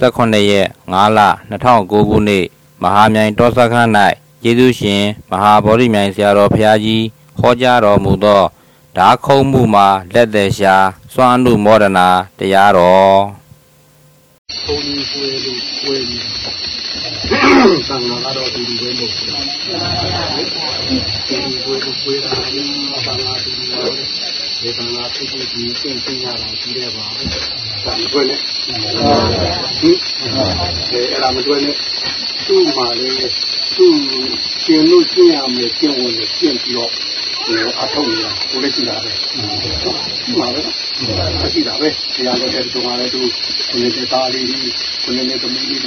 18ရက်5လ2009ခုနှစ်မဟာမြိုင်တောစခန်း၌ယေရှုရှင်မဟာဗောဓိမြိုင်ဆရာတော်ဖျားကြီးဟောကြားတော်မူသောဓာခုံမှုမှာလက်သက်ရှာစွမ်းမှုမောဒနာတရားတော်ဘုံကြီးပွဲလို့ပွဲကြီးသံဃာကတော့ဒီလိုပဲလို့ပြောတယ်ဒီပွဲကိုပွဲတာဒီသံဃာဒီလိုပဲဒီသံဃာဖြစ်ဖြစ်ဒီသင်သိရတာကြီးတယ်ပါ ပဲဒါမတွေ့နဲ့ဟင်အဲအဲ့ဒါမတွေ့နဲ့သူ့မှာလေသူ့ကျင်လို့ကျင်ရမယ်ကျင်ဝင်လို့ကျင်ပြီးတော့အထောက်နေတာကိုလည်းကြည့်တာပဲဒီမှာပဲအကြည့်တာပဲတရားတော်တဲ့တုန်းကလည်းသူကိုယ်နဲ့သားလေးကိုယ်နဲ့သမီးလေး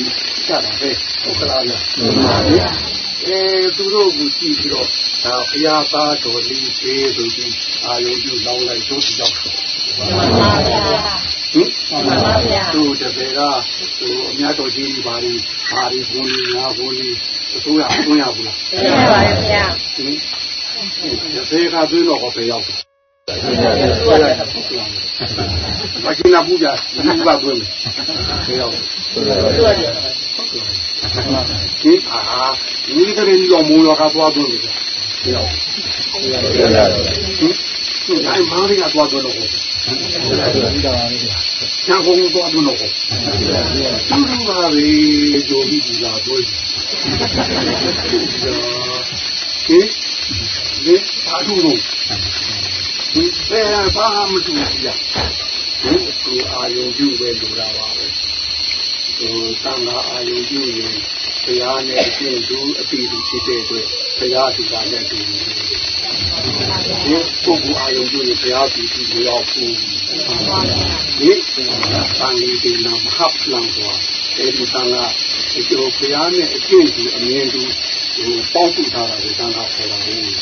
ကြတာပဲဟုတ်ကလားဗျအဲသူတို့ကိုကြည့်ပြီးတော့ဒါဘုရားသားတော်လေးသေးဆိုပြီးအာယုပြုလောင်းလိုက်တို့ကြောက် ဟင်သူတပည့်ကသူအများတော်ကြီးဘာတွေဘာတွေဘုန်းကြီးများဘုန်းကြီးအစိုးရအစိုးရဘူးလားသိပါပါဗျာဟင်တပည့်ကသွင်းတော့ဘယ်ရောက်မကျင်းနာပူကြဘူးပါသွင်းဘယ်ရောက်ဒီအာဒီကလေးရောမူရောကသွားသွင်းတယ်ဘယ်ရောက် ဟင်အဲ့မာရီကသွားသွင်းတော့ကျန်ကုန်သွားသွင်းတော့သူတို့ပါပဲဂျိုပြီးဒီလာသွင်းဟင်ဒီဘာလို့လို့ဒီအဲဘာမှမတူဘူးကြာဒီသူအာယုံပြုပဲလိုတာပါပဲဟိုတန်ခါအာယုံပြုရင်ဘုရားနဲ့အရှင်သူအတိအကျဖြစ်တဲ့အတွက်ဘုရားဒီကလည်းတူတယ် ဒီပုဂ္ဂိုလ်အာယုံပြုရင်ဘုရားဒီဒီလိုရောက်ဘူးဒီတန်လေးဒီနာမဟပ်လံကွာအဲဒီတန်ခါဒီလိုဘုရားနဲ့အရှင်သူအမြင်သူဟိုပေါင်းစုထားတာကိုတန်ခါခေါ်တာဟုတ်ဒီ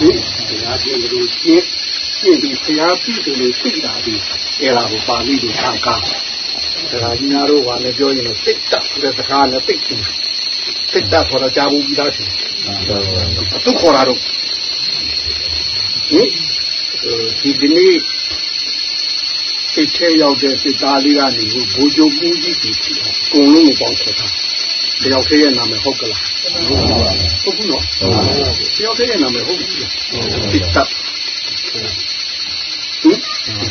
ဘုရားရှင်တို့ရှင်းရှင်းပြီးဘုရားပြုတယ်လို့သိတာဒီအဲ့ဒါကိုပါဠိလိုသံဃာဒါကြီးများတို့ကလည်းပြောရင်စိတ်တက်ဆိုတဲ့စကားနဲ့သိတယ်စိတ်တက်ခေါ်တော့ကြားဘူးပြီးသားတယ်သူခေါ်တာတော့ ဟင်ဒီဒီနေ့စိတ်ထဲရောက်တဲ့စိတ်သားလေးကနေဘူဂျိုပူးကြီးပြီးအကုန်လုံးကိုပေါင်းခေါ်တာတယောက်တည်းရဲ့နာမည်ဟုတ်ကလားဟုတ်ဘူးနော်တယောက်တည်းရဲ့နာမည်ဟုတ်ဘူးစိတ်တက်သူ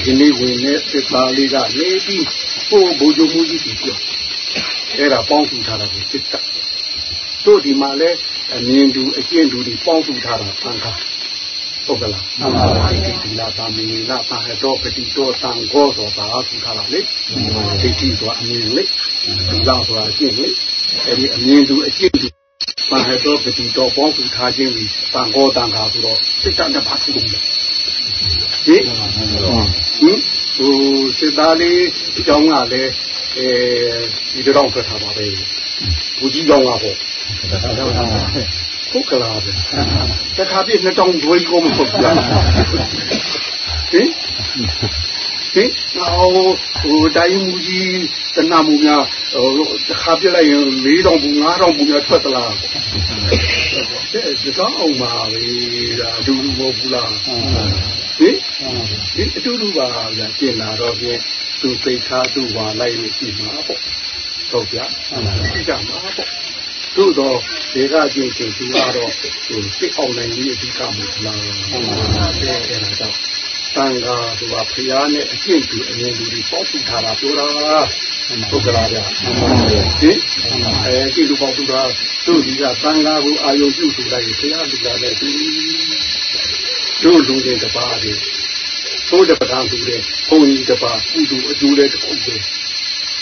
ဒီနေ့ဝင်တဲ့စိတ်သားလေးကနေပြီးကိုဘူဂျိုပူးကြီးပြီးပြောအဲ့ဒါပေါင်းစုထားတာကိုစိတ်တက်တို့ဒီမှာလဲအမြင်တူအကျင့်တူတွေပေါင်းစုထားတာသံဃာ ဟုတ်ကလားမှန်ပါပါဒီလာသာမင်းလာသာဟတော့ပတိတော့တန်ကောဆိုတာသူထားတာလေဒိဋ္ဌိဆိုတာအမြင်လေဒီလာဆိုတာအကျင့်လေအဲ့ဒီအမြင်တူအကျင့်တူသာဟတော့ပတိတော့ပေါင်းစုထားခြင်းပြီးတန်ကောတန်ခါဆိုတော့စိတ်တတ်ဘာထူးလို့ဟင်ဟင်ဟိုစိတ်သားလေးအကြောင်းကလည်းအဲဒီတော့ထွက်ထားပါပဲဘူကြီးကြောင်းကဟော ဟုတ်ကလားဗျတခါပြည့်နှစ်တောင်းဒွေးကိုမဟုတ်ဘူးလားဟင်ဟင်အော်ဟိုတိုင်းမူကြီးတနာမူများဟိုတခါပြည့်လိုက်ရင်၄တောင်းဘူး၅တောင်းဘူးများထွက်သလားတဲ့ဒီကောင်းအောင်ပါပဲဒါဒူလူမဟုတ်ဘူးလားဟင်ဒီအတူတူပါဗျာပြင်လာတော့ပြင်သူသိထားသူပါလိုက်လို့ရှိမှာပေါ့ဟုတ်ဗျာသိကြမှာပေါ့ သို့တော့ဒေကချင်းချင်းသူကတော့ဟိုစိတ်အောင်နိုင်ရေးအဓိကမဟုတ်လားဟုတ်ပါဘူးအဲ့ဒါကြောင့်တန်ခါသူကဖျားနဲ့အကျင့်သူအမြင်သူတွေပေါက်စုထားတာပြောတာဟုတ်ကလားဗျာဟင်အဲဒီလူပေါက်စုတာတို့ဒီကတန်ခါကိုအာယုံပြုစုလိုက်ဖျားလူလာတဲ့သူတို့လူတွေတပါးတွေသို့တဲ့ပဒံသူတွေဘုံကြီးတပါးကုသူအကျိုးတဲ့တစ်ခုပဲ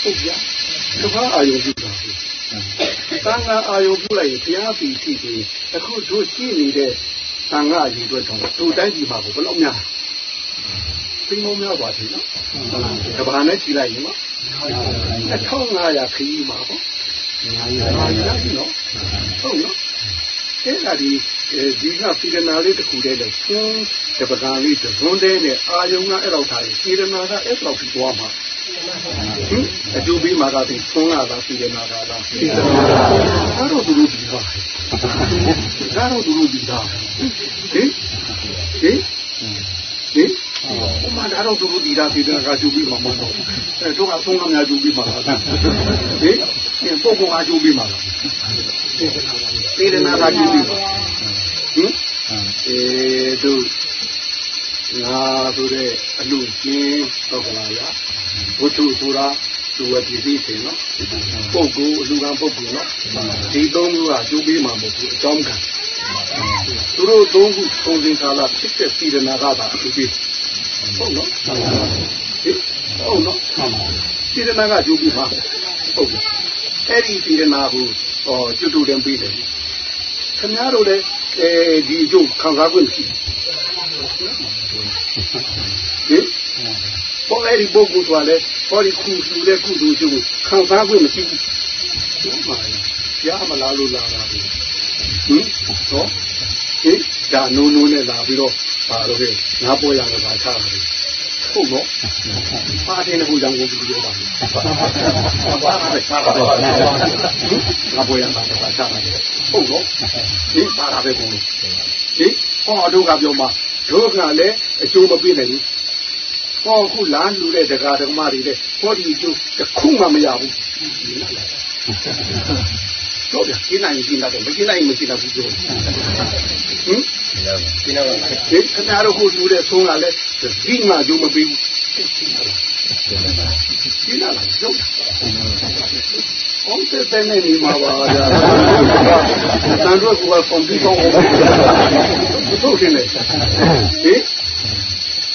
ဟုတ်ဗျာတပါးအာယုံပြုတာ သံဃာအာယုပြုလိုက်ရင်ဘုရားပီတိပြီးအခုတို့ရှိနေတဲ့သံဃာအယူအတွက်တော့တို့တိုင်းပြည်မှာဘယ်လောက်များသိမများပါသေးနော်တဘာနဲ့ကြည့်လိုက်ရင်မ1500ခရီးမှာပေါ့1500ခရီးနော်ဟုတ်နော်အဲ့ဒါဒီဒီကပြည်နာလေးတစ်ခုတည်းနဲ့သွန်းတပကံလေးသွန်းတဲ့နဲ့အာယုံကအဲ့လောက်ထားရင်ပြည်နာကအဲ့လောက်ပြီးသွားမှာဟင် အကျိုးပေးမှာကဒီသွန်းလာတာပြည်နာကလားပြည်နာအဲ့တော့သူတို့ဒီပါအဲ့တော့သူတို့ဒီပါဟင်ဟင်ဟင်ဟိုမှာဒါတော့သူတို့ဒီတာဒီတာကကျူပြီးမှာမဟုတ်ဘူးအဲတို့ကသုံးကများကျူပြီးမှာလားဟင်ပုဂ္ဂိုလ်ကကျူပြီးမှာလားသေဒနာကကျူပြီးမှာဟင်အဲတို့ငါဆိုတဲ့အလူချင်းတော့ကလာရ ဘုသူဆိုတာသူဝတိသိတယ်နော်ပုဂ္ဂိုလ်အလူကံပုဂ္ဂိုလ်နော်ဒီသုံးခုကကျူပြီးမှာမဟုတ်ဘူးအကြောင်းကံသူတို့သုံးခုသုံးစင်ကာလဖြစ်တဲ့သေဒနာကသာကျူပြီးဟုတ်နော်ဟုတ်နော်သေဒနာကကျူပြီးမှာဟုတ်ပြီအဲ့ဒီသေဒနာကိုဟောကျွတ်တူတယ်ပြီးတယ်ခင်ဗျားတို့လည်းအဲဒီအကျိုးခံစား권ရှိတယ်ဟင် ပေါ်အဲ့ဒီပုဂ္ဂိုလ်ဆိုလည်းဟောဒီခုလူတဲ့ကုသိုလ်ကျိုးခံစား권မရှိဘူးဟုတ်ပါလားရမလားလို့လာတာဟင်ဟောဟင်ဒါနိုးနိုးနဲ့လာပြီးတော့ပါတော့ခဲ့ငါပေါ်ရမှာပါချတာလေဟုတ်တော့ပါတယ်ကူကြောင့်ကိုပြောပါမယ်ဘာသာပဲစားပါတော့ငါပေါ်ရမှာပါချတာလေဟုတ်တော့ဒီပါတာပဲကုန်လို့ဒီဟောတို့ကပြောမှာတို့ကလည်းအကျိုးမပေးနိုင်ဘူး ဟောခုလမ်းလူတဲ့တရားဓမ္မတွေလည်းဟောဒီအကျိုးတစ်ခုမှမရဘူးတော့ဗျာဒီနိုင်ဒီနိုင်တော့မဒီနိုင်မရှိတော့ဘူးပြောဟင်ဒီတော့ဒီတော့ဒီခဏတော့ခုလူတဲ့ဆုံးကလည်းဒီမှကြုံမပေးဘူးဒီလားရုပ်အောင်တဲ့တဲ့နေမှာပါဗျာတန်တော့ကကွန်ပျူတာကိုထုတ်နေတယ်ဟင်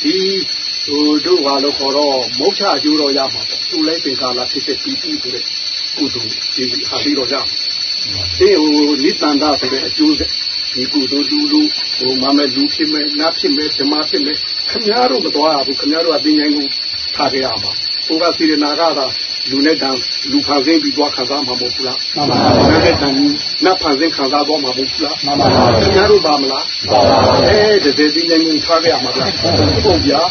ဒီဟို တို့ဘာလို့ခေါ်တော့မုတ်ချကျိုးတော့ရမှာပေါ့သူလည်းသင်္ကာလာဖြစ်တဲ့ပီတိဆိုတဲ့ကုသိုလ်ဒီဟာပြီးတော့ရမှာဒီဟိုနိတ္တန္တဆိုတဲ့အကျိုးဆက်ဒီကုသိုလ်လူလူဟိုမမဲ့လူဖြစ်မဲ့နတ်ဖြစ်မဲ့ဓမ္မဖြစ်မဲ့ခင်ဗျားတို့မတော်ရဘူးခင်ဗျားတို့ကသင်္ချိုင်းကိုထားကြရမှာဟိုကစေရနာကသာ လူနဲ့တန်လူဖန်ဆင်းပြီးသွားခံစားမှာမဟုတ်ဘူးလားမှန်ပါပါနတ်နဲ့တန်နတ်ဖန်ဆင်းခံစားသွားမှာမဟုတ်ဘူးလားမှန်ပါပါခင်ဗျားတို့ပါမလားပါပါအဲတကယ်သင်္ချိုင်းကိုထားကြရမှာလားဟုတ်ဗျာ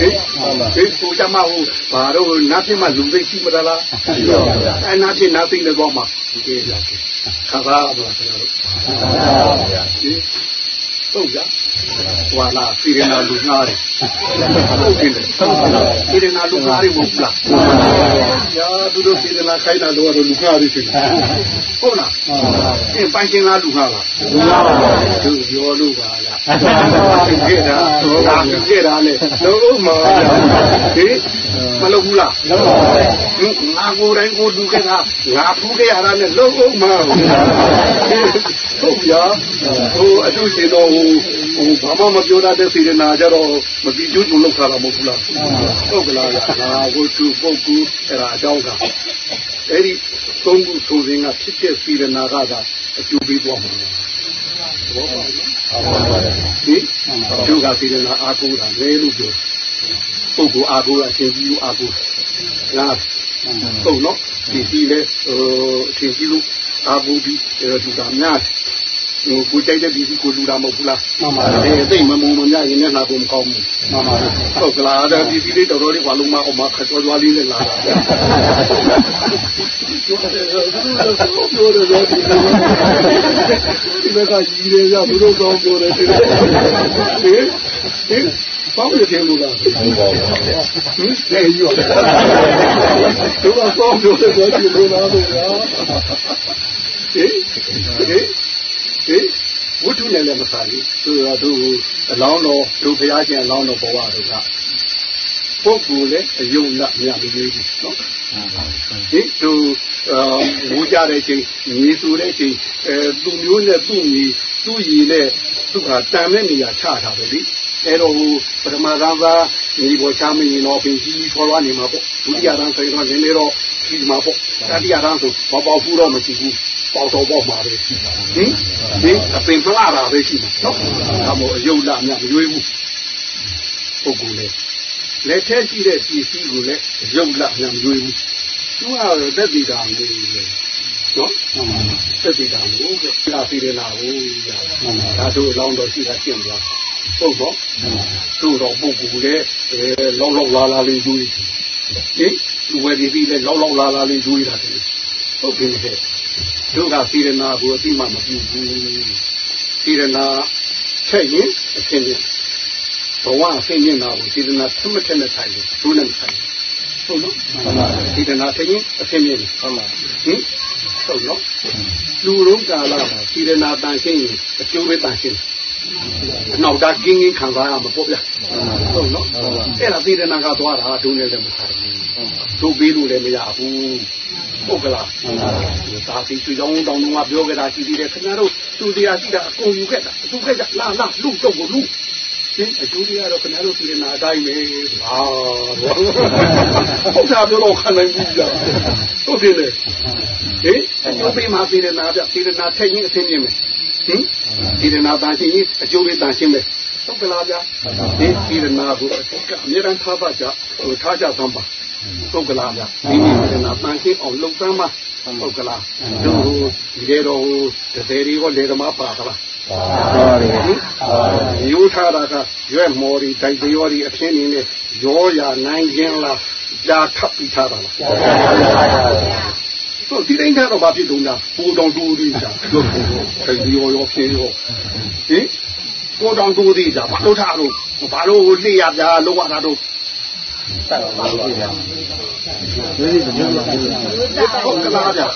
ဟေးဟေးကိုကြမှာဟိုဘာတော့နတ်ဖြစ်မှလူသိရှိမလားရှိပါဗျာအဲနတ်ဖြစ်နတ်သိနေသွားမှာဒီကြခံစားရမှာခင်ဗျားတို့ဟုတ်ဗျာဟုတ်ဗျာ ဟွာလာစီရနာလူငါးတယ်ဟုတ်တယ်စီရနာလူငါးတွေမဟုတ်လားညာသူတို့စီရနာခိုင်းတာတော့လူငါးတွေဖြစ်ဟုတ်လားအင်းပိုင်ချင်းလားလူငါးလားလူငါးပါသူပြောလို့ပါလားခဲ့တာတော့ခဲ့တာလေလုံးမဟေးမလုပ်ဘူးလားလုပ်ပါဘူးငါကိုယ်တိုင်ကိုလူခဲ့တာငါဖူးခဲ့ရတာနဲ့လုံးအောင်မဟုတ်ဗျာဟိုအထူးရှင်တော်ဟိုဟိုဘာမှမပြောတတ်တဲ့စေရနာကြတော့မပြီးကျိုးကျုံလောက်ထားတာမဟုတ်ဘူးလားဟုတ်ကလားငါဝတ္ထုပုဂ္ဂိုလ်အဲ့ဒါအကြောင်းကအဲ့ဒီသုံးခုဆိုစဉ်ကဖြစ်တဲ့စေရနာကသာအကျိုးပေးသွားမှာဘောပါနော်ဒီကျိုးကစေရနာအာကိုတာလဲလို့ပြောပုဂ္ဂိုလ်အာကိုအချင်းကြီးကိုအာကိုလားဟုတ်နော်ဒီဒီလေဟိုအချင်းကြီးလို့ အာကိုဒီဒီကများဟိုကိုကြိုက်တဲ့ဒီကိုလူတာမဟုတ်ဘူးလားမှန်ပါပါအဲသိမမုံမများရင်လည်းလာဖို့မကောင်းဘူးမှန်ပါပါဟုတ်ကလားဒါဒီဒီလေးတော်တော်လေးဘာလို့မအောင်မခက်ကြောကြွားလေးနဲ့လာတာပြောတယ်ပြောတယ်ပြောတယ်ဒီကကြီးရရဘုလို့ကောင်းပြောတယ်ဒီဟင်ဟင်ပေါင်းရတဲ့လူကဟင်လေရောသူကကောင်းပြောတယ်ပြောတယ်လို့လားလို့ရာ ဟင်ဟင်ဟင်ဝိထုနဲ့လည်းမစားဘူးသူကသူအလောင်းတော်သူဘုရားရှင်အလောင်းတော်ဘဝတွေကပုဂ္ဂိုလ်လည်းအယုံနဲ့မြတ်မကြီးဘူးနော်ဒီသူအာဝူကြတဲ့ချိန်ညီစုတဲ့ချိန်အဲသူမျိုးနဲ့သူ့ညီသူ့ညီနဲ့သူကတန်တဲ့နေရာချထားတယ်လေအဲ့တော့ပထမကသာညီပေါ်ချမင်းတော့ပြင်ကြီးခေါ်လာနေမှာပေါ့ဒုတိယတန်းဆိုရင်တော့နည်းနည်းတော့ဒီမှာပေါ့တတိယတန်းဆိုမပေါဘူးတော့မရှိဘူး ပေါတော့ပေါ့မှာပဲဟင်ဒီအပင်ပလာတာပဲရှိမှာနော်ဒါမို့အယုတ်လာမြမရွေးဘူးပုဂ္ဂိုလ်လေလက်ထဲရှိတဲ့ပစ္စည်းကိုလည်းယုတ်လာမြမရွေးဘူးသူကတော့တက်တည်တာမျိုးလေနော်တက်တည်တာမျိုးကလာစီရနာဟုတ်ဒါတို့အလောင်းတော်ရှိတာရှင်းသွားဟုတ်တော့သူ့တော်ပုဂ္ဂိုလ်လေလောင်းလောင်းလာလာလေးယူဟင်လူဝယ်ဒီပြီးလေလောင်းလောင်းလာလာလေးယူရတာဟုတ်ပြီဟဲ့ တို့ကစေရနာကိုအတိမမပြုဘူးစေရနာချက်ရင်အချင်းချင်းဟဘဝအစိမ့်မြင့်တာကိုစေတနာသမထက်နဲ့ဆိုင်တယ်ဒုနဲ့ဆိုင်ဟုတ်နော်စေတနာသိရင်အစိမ့်မြင့်တယ်ဟုတ်လားဟင်ဟုတ်နော်လူလုံးကာလမှာစေတနာတန်ရှင်းရင်အကျိုးပဲတန်ရှင်းတယ်နောက်တာကင်းကင်းခံစားရမှာပေါ့ဗျာဟုတ်နော်အဲ့ဒါစေတနာကသွားတာဒုနဲ့လည်းမဆိုင်ဘူးတို့ပေးလို့လည်းမရဘူး ဟုတ်ကလားဒါစီသူကြောင်းတောင်းတော့ပြောကြတာရှိသေးတယ်ခင်ဗျားတို့သူတရားရှိတာအကုန်ယူခဲ့တာသူခဲ့ကြလာလာလူတော့ကိုလူရှင်းအကျိုးတရားတော့ခင်ဗျားတို့ပြည်နာအတိုင်းပဲဟာဟုတ်တာပြောတော့ခံနိုင်ဘူးကြာဟုတ်တယ်လေဟင်အကျိုးပေးမှပြည်နာပြပြည်နာထက်ရင်အသိမြင်မယ်ဟင်ပြည်နာတန်ရှင်းရင်အကျိုးပေးတန်ရှင်းမယ်ဟုတ်ကလားဗျာဒီပြည်နာကိုအမြဲတမ်းထားပါကြဟိုထားကြသမ်းပါ ဟုတ်ကလားဗျာဒီနေ့ပြည်နာတန်ရှင်းအောင်လုပ်သမ်းပါဟုတ်ကလားတို့ဒီလေတော့တသေးလေးကိုလေသမားပါသလားယူထားတာကရွက်မော်ရီတိုက်ပြောရီအဖြစ်နေနဲ့ရောရနိုင်ခြင်းလားကြာထပ်ပြီးထားတာလားဆိုဒီတိုင်းကတော့ဘာဖြစ်တုံးလားပူတောင်တူသေးတာတိုက်ပြောရောဖြစ်ရောဟင်ပူတောင်တူသေးတာဘာလို့ထားတော့ဘာလို့လှည့်ရပြားလောက်ရတာတော့ ဆက်ပါပါဘုရားဒီဒီဒီဟုတ်ကလားဗျာ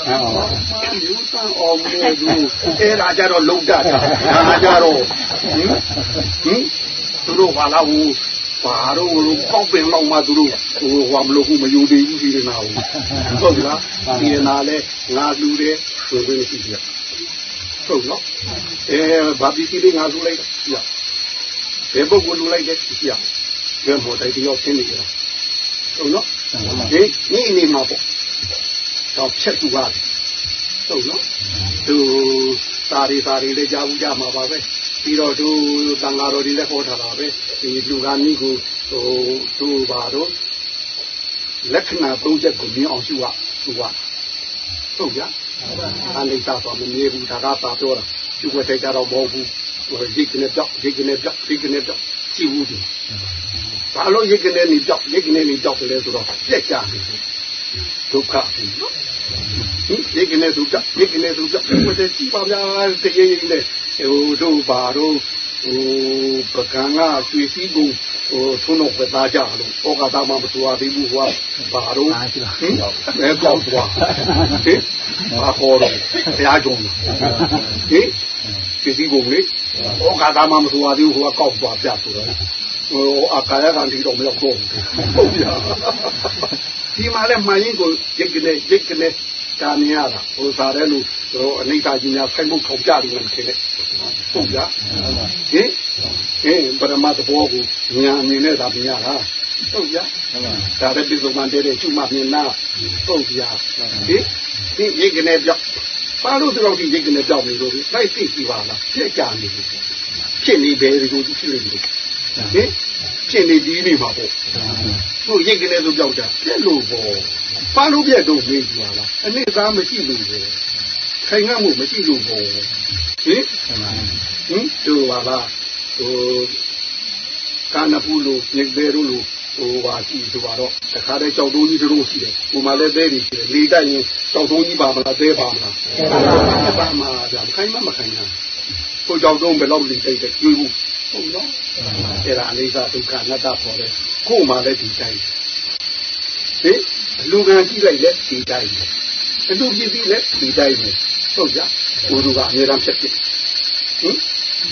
ယူတန်အောင်လို့သူအဲ့ဒါကြတော့လုံတတ်တာဒါကြတော့ဟင်ဟင်သူတို့ဘာလာဘူးဘာတော့လို့ကောက်ပင်တော့မှသူတို့ဟိုဟောမလို့ဘူးမယူသေးဘူးဒီနာဟုတ်ဟုတ်ကလားဒီနာလဲငါလူတယ်ဆိုပြီးရှိတယ်ဟုတ်နော်အဲဘာပစ္စည်းတွေငါလူလိုက်ရဘယ်ပုဂ္ဂိုလ်လူလိုက်တဲ့ရှိရ ဘယ်မို့တိုက်တယောက်ရှင်းနေကြတာဟုတ်နော်ဒီနေနေမှာပေါ့တော့ဖြတ်သူပါဟုတ်နော်သူသာရီသာရီလည်းကြားဘူးကြမှာပါပဲပြီးတော့သူတန်ဃာတော်တွေလည်းဟောထားတာပဲဒီလူကမိကိုဟိုသူပါတော့လက္ခဏာသုံးချက်ကိုမြင်အောင်ရှုရသူကဟုတ်ကြအနိစ္စဆိုမမြင်ဘူးဒါကပါပြောတာရှုွက်တဲ့ကြတော့မဟုတ်ဘူးဟိုရိတ်ကနေပြောက်ရိတ်ကနေပြောက်ရိတ်ကနေပြော က်ကြည့်ဘူးဒီဘာလို့ရိတ်ကနေနေပြောက်ရိတ်ကနေနေပြောက်တယ်လဲဆိုတော့ပြက်ကြတယ်ဒုက္ခဘူးနော်ဟင်ရိတ်ကနေသူပြောက်ရိတ်ကနေသူပြောက်ဝတ်တဲ့ကြည့်ပါဗျာတကယ်ကြီးလေဟိုတို့ဘာတို့ဟိုပကံကရွှေစည်းကုန်ဟိုထုံးတော့ပဲသားကြလို့ဩဃာတမမသူအသေးဘူးဟောဘာတို့ဟင်အဲကောက်သွားဟင်ဘာခေါ်တော့ဘုရားကြုံဟင်ရွှေစည်းကုန်လေ ဩဃာတမမသူအသေးဘူးဟောကောက်သွားပြဆိုတော့ဟိုအကာယကံဒီတော့မရောက်တော့ဟုတ်ပြဒီမှာလဲမှန်ရင်ကိုရိတ်ကနေရိတ်ကနေကာမြင်ရတာဟိုစားတဲ့လူဟိုအနိစ္စကြီးများဆိုင်မှုထောင်ပြတယ်မထင်နဲ့ဟုတ်ကြဟင်ဟင်ပရမတ်ဘောကိုညာမြင်နေတာမြင်ရတာဟုတ်ကြဒါလည်းပြည်စုံမှတဲ့ကျุမမြင်နာဟုတ်ကြဟင်ဒီရိတ်ကနေပြောက် ပါလို့တော့ဒီရိတ်ကနေပြောက်နေလို့လိုက်သိကြည့်ပါလားပြက်ကြနေပြီဖြစ်နေပဲဒီလိုဖြစ်နေပြီဟင်ဖြစ်နေပြီးနေမှာပေါ့ဟိုရိတ်ကနေဆိုပြောက်တာပြက်လို့ပေါ့ပါလို့ပြက်တော့မေးကြပါလားအနည်းသားမရှိလို့ပဲခိုင်ငတ်မှုမရှိလို့ပေါ့ဟင်ဟင်တူပါလားဟိုကာနပူလို့ညက်သေးလို့ ဟိုပါကြည့်ဆိုတော့တခါတည်းကြောက်တုံးကြီးတို့ရှိတယ်ဟိုမှာလည်းသေးတယ်ရှိတယ်လေတိုက်ရင်ကြောက်တုံးကြီးပါမလားသေးပါမလားသေးပါမှာဗျာခိုင်မမခိုင်ဘူးဟိုကြောက်တုံးဘယ်လောက်လေတိုက်တယ်ကျွေးဘူးဟုတ်နော်အဲ့ဒါအလေးစားဒုက္ခငတ်တာပေါ်တယ်ကို့မှာလည်းဒီတိုင်းဟင်လူကံကြည့်လိုက်လက်ဒီတိုင်းအတူပြည့်ပြီးလက်ဒီတိုင်းဟုတ်ကြဘုရုကအများအားဖြတ်ဖြစ်ဟင်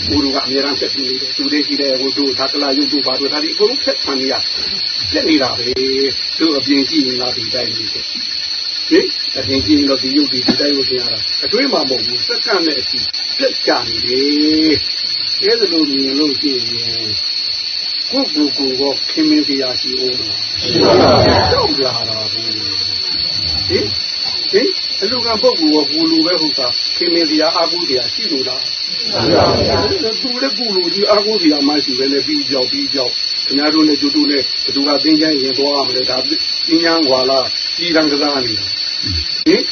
ဘုရုကအများအားဖြတ်ပြီးနေတယ်သူတွေရှိတယ်ဟိုတို့သာကလာယုတ်တို့ဘာတို့ဒါဒီအကုန်ဖြတ်ဆန်နေရပြက်နေတာပဲသူအပြင်ကြည့်နေတာဒီတိုင်းနေတယ်ဟင်အပြင်ကြည့်ရင်တော့ဒီယုတ်ဒီဒီတိုင်းကိုသင်ရတာအတွေးမှမဟုတ်ဘူးစက္ကန့်နဲ့အစီပြက်ကြနေတယ်အဲဒါလိုမြင်လို့ရှိရင်ကိုယ်ကိုယ်ကိုယ်ခင်မင်းတရားရှိအောင်လားရှိပါပါတော့လာတာဘူးဟင်ဟင် အလူကပုဂ္ဂိုလ်ကဘူလူပဲဟုတ်တာခင်မင်းတရားအာဟုတရားရှိလို့လားရှိပါပါသူလည်းကူလူကြီးအာဟုတရားမှရှိပဲနဲ့ပြီးကြောက်ပြီးကြောက်ခင်ဗျားတို့နဲ့ကျူတူနဲ့ဘသူကသင်္ချမ်းရင်သွားရမလဲဒါသင်္ချမ်းွာလားကြီးတန်းကစားနေတာ ဟင်